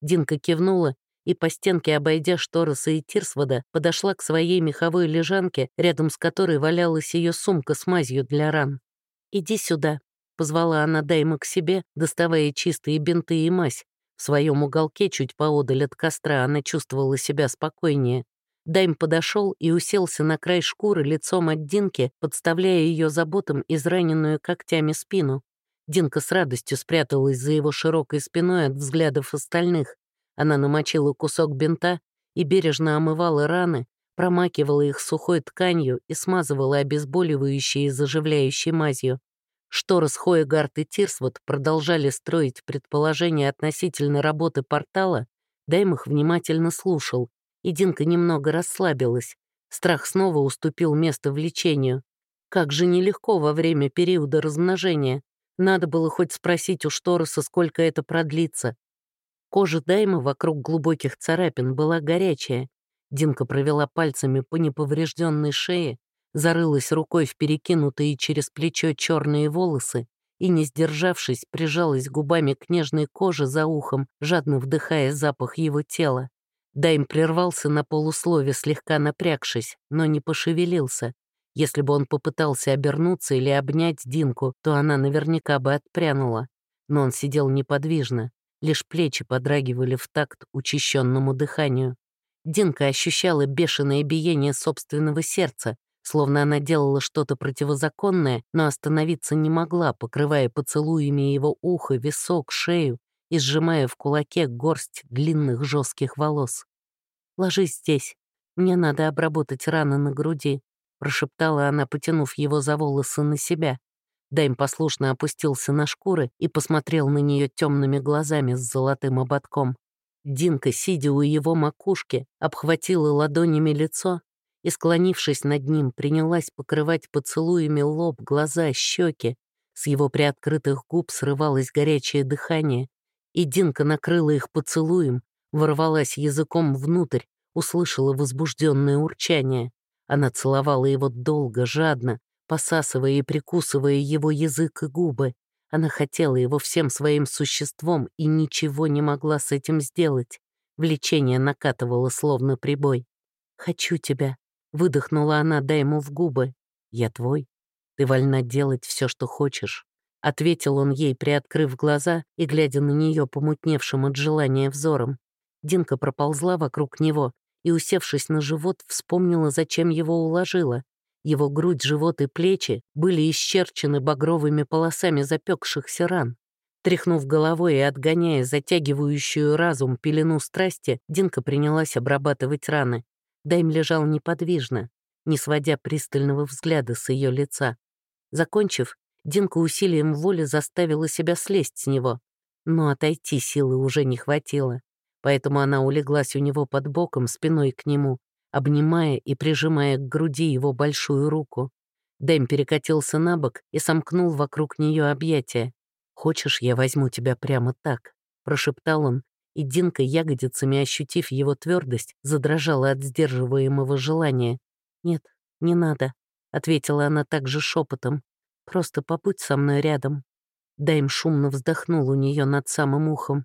[SPEAKER 1] Динка кивнула и по стенке, обойдя Штороса и Тирсвода, подошла к своей меховой лежанке, рядом с которой валялась ее сумка с мазью для ран. «Иди сюда», — позвала она Дайма к себе, доставая чистые бинты и мазь. В своем уголке, чуть поодаль от костра, она чувствовала себя спокойнее. Дайм подошел и уселся на край шкуры лицом от Динки, подставляя ее заботам израненную когтями спину. Динка с радостью спряталась за его широкой спиной от взглядов остальных. Она намочила кусок бинта и бережно омывала раны, промакивала их сухой тканью и смазывала обезболивающей и заживляющей мазью. Шторос Хоегард и Тирсвуд продолжали строить предположения относительно работы портала, Дайм их внимательно слушал, и Динка немного расслабилась. Страх снова уступил место влечению. Как же нелегко во время периода размножения. Надо было хоть спросить у Штороса, сколько это продлится. Кожа Дайма вокруг глубоких царапин была горячая. Динка провела пальцами по неповрежденной шее, зарылась рукой в перекинутые через плечо черные волосы и, не сдержавшись, прижалась губами к нежной коже за ухом, жадно вдыхая запах его тела. Дайм прервался на полуслове, слегка напрягшись, но не пошевелился. Если бы он попытался обернуться или обнять Динку, то она наверняка бы отпрянула. Но он сидел неподвижно, лишь плечи подрагивали в такт учащенному дыханию. Динка ощущала бешеное биение собственного сердца, словно она делала что-то противозаконное, но остановиться не могла, покрывая поцелуями его ухо, висок, шею и сжимая в кулаке горсть длинных жестких волос. «Ложись здесь, мне надо обработать раны на груди», прошептала она, потянув его за волосы на себя. Дайм послушно опустился на шкуры и посмотрел на нее темными глазами с золотым ободком. Динка, сидя у его макушки, обхватила ладонями лицо и, склонившись над ним, принялась покрывать поцелуями лоб, глаза, щеки. С его приоткрытых губ срывалось горячее дыхание, и Динка накрыла их поцелуем, ворвалась языком внутрь, услышала возбужденное урчание. Она целовала его долго, жадно, посасывая и прикусывая его язык и губы. Она хотела его всем своим существом и ничего не могла с этим сделать. Влечение накатывало словно прибой. «Хочу тебя», — выдохнула она, дай ему в губы. «Я твой. Ты вольна делать все, что хочешь», — ответил он ей, приоткрыв глаза и глядя на нее помутневшим от желания взором. Динка проползла вокруг него и, усевшись на живот, вспомнила, зачем его уложила. Его грудь, живот и плечи были исчерчены багровыми полосами запекшихся ран. Тряхнув головой и отгоняя затягивающую разум пелену страсти, Динка принялась обрабатывать раны. Дайм лежал неподвижно, не сводя пристального взгляда с ее лица. Закончив, Динка усилием воли заставила себя слезть с него, но отойти силы уже не хватило, поэтому она улеглась у него под боком, спиной к нему, обнимая и прижимая к груди его большую руку. Дэм перекатился на бок и сомкнул вокруг нее объятия. «Хочешь, я возьму тебя прямо так?» — прошептал он, и Динка, ягодицами ощутив его твердость, задрожала от сдерживаемого желания. «Нет, не надо», — ответила она также шепотом. «Просто побудь со мной рядом». Дайм шумно вздохнул у нее над самым ухом.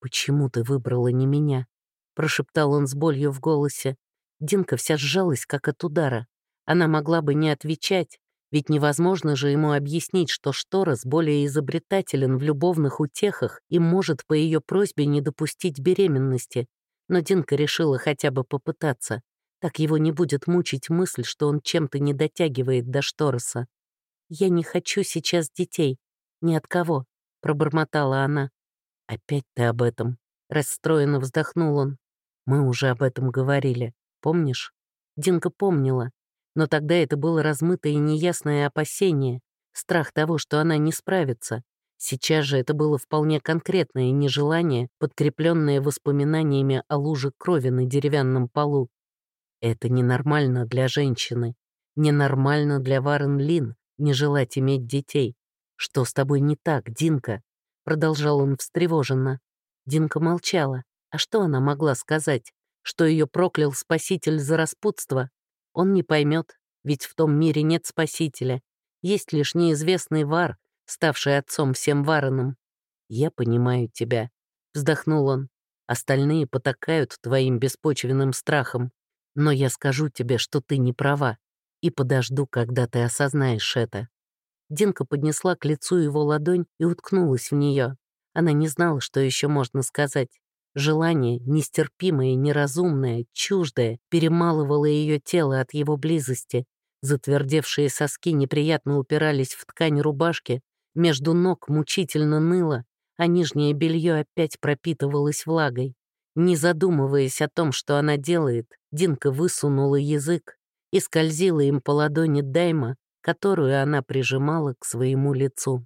[SPEAKER 1] «Почему ты выбрала не меня?» — прошептал он с болью в голосе. Динка вся сжалась, как от удара. Она могла бы не отвечать, ведь невозможно же ему объяснить, что Шторос более изобретателен в любовных утехах и может по ее просьбе не допустить беременности. Но Динка решила хотя бы попытаться. Так его не будет мучить мысль, что он чем-то не дотягивает до Штороса. «Я не хочу сейчас детей. Ни от кого», — пробормотала она. «Опять ты об этом», — расстроенно вздохнул он. «Мы уже об этом говорили. Помнишь? Динка помнила. Но тогда это было размытое и неясное опасение, страх того, что она не справится. Сейчас же это было вполне конкретное нежелание, подкрепленное воспоминаниями о луже крови на деревянном полу. Это ненормально для женщины. Ненормально для Варен Лин не желать иметь детей. Что с тобой не так, Динка? Продолжал он встревоженно. Динка молчала. А что она могла сказать? что ее проклял Спаситель за распутство, он не поймет, ведь в том мире нет Спасителя, есть лишь неизвестный вар, ставший отцом всем варанам. «Я понимаю тебя», — вздохнул он. «Остальные потакают твоим беспочвенным страхом, но я скажу тебе, что ты не права, и подожду, когда ты осознаешь это». Динка поднесла к лицу его ладонь и уткнулась в нее. Она не знала, что еще можно сказать. Желание, нестерпимое, неразумное, чуждое, перемалывало ее тело от его близости. Затвердевшие соски неприятно упирались в ткань рубашки, между ног мучительно ныло, а нижнее белье опять пропитывалось влагой. Не задумываясь о том, что она делает, Динка высунула язык и скользила им по ладони Дайма, которую она прижимала к своему лицу.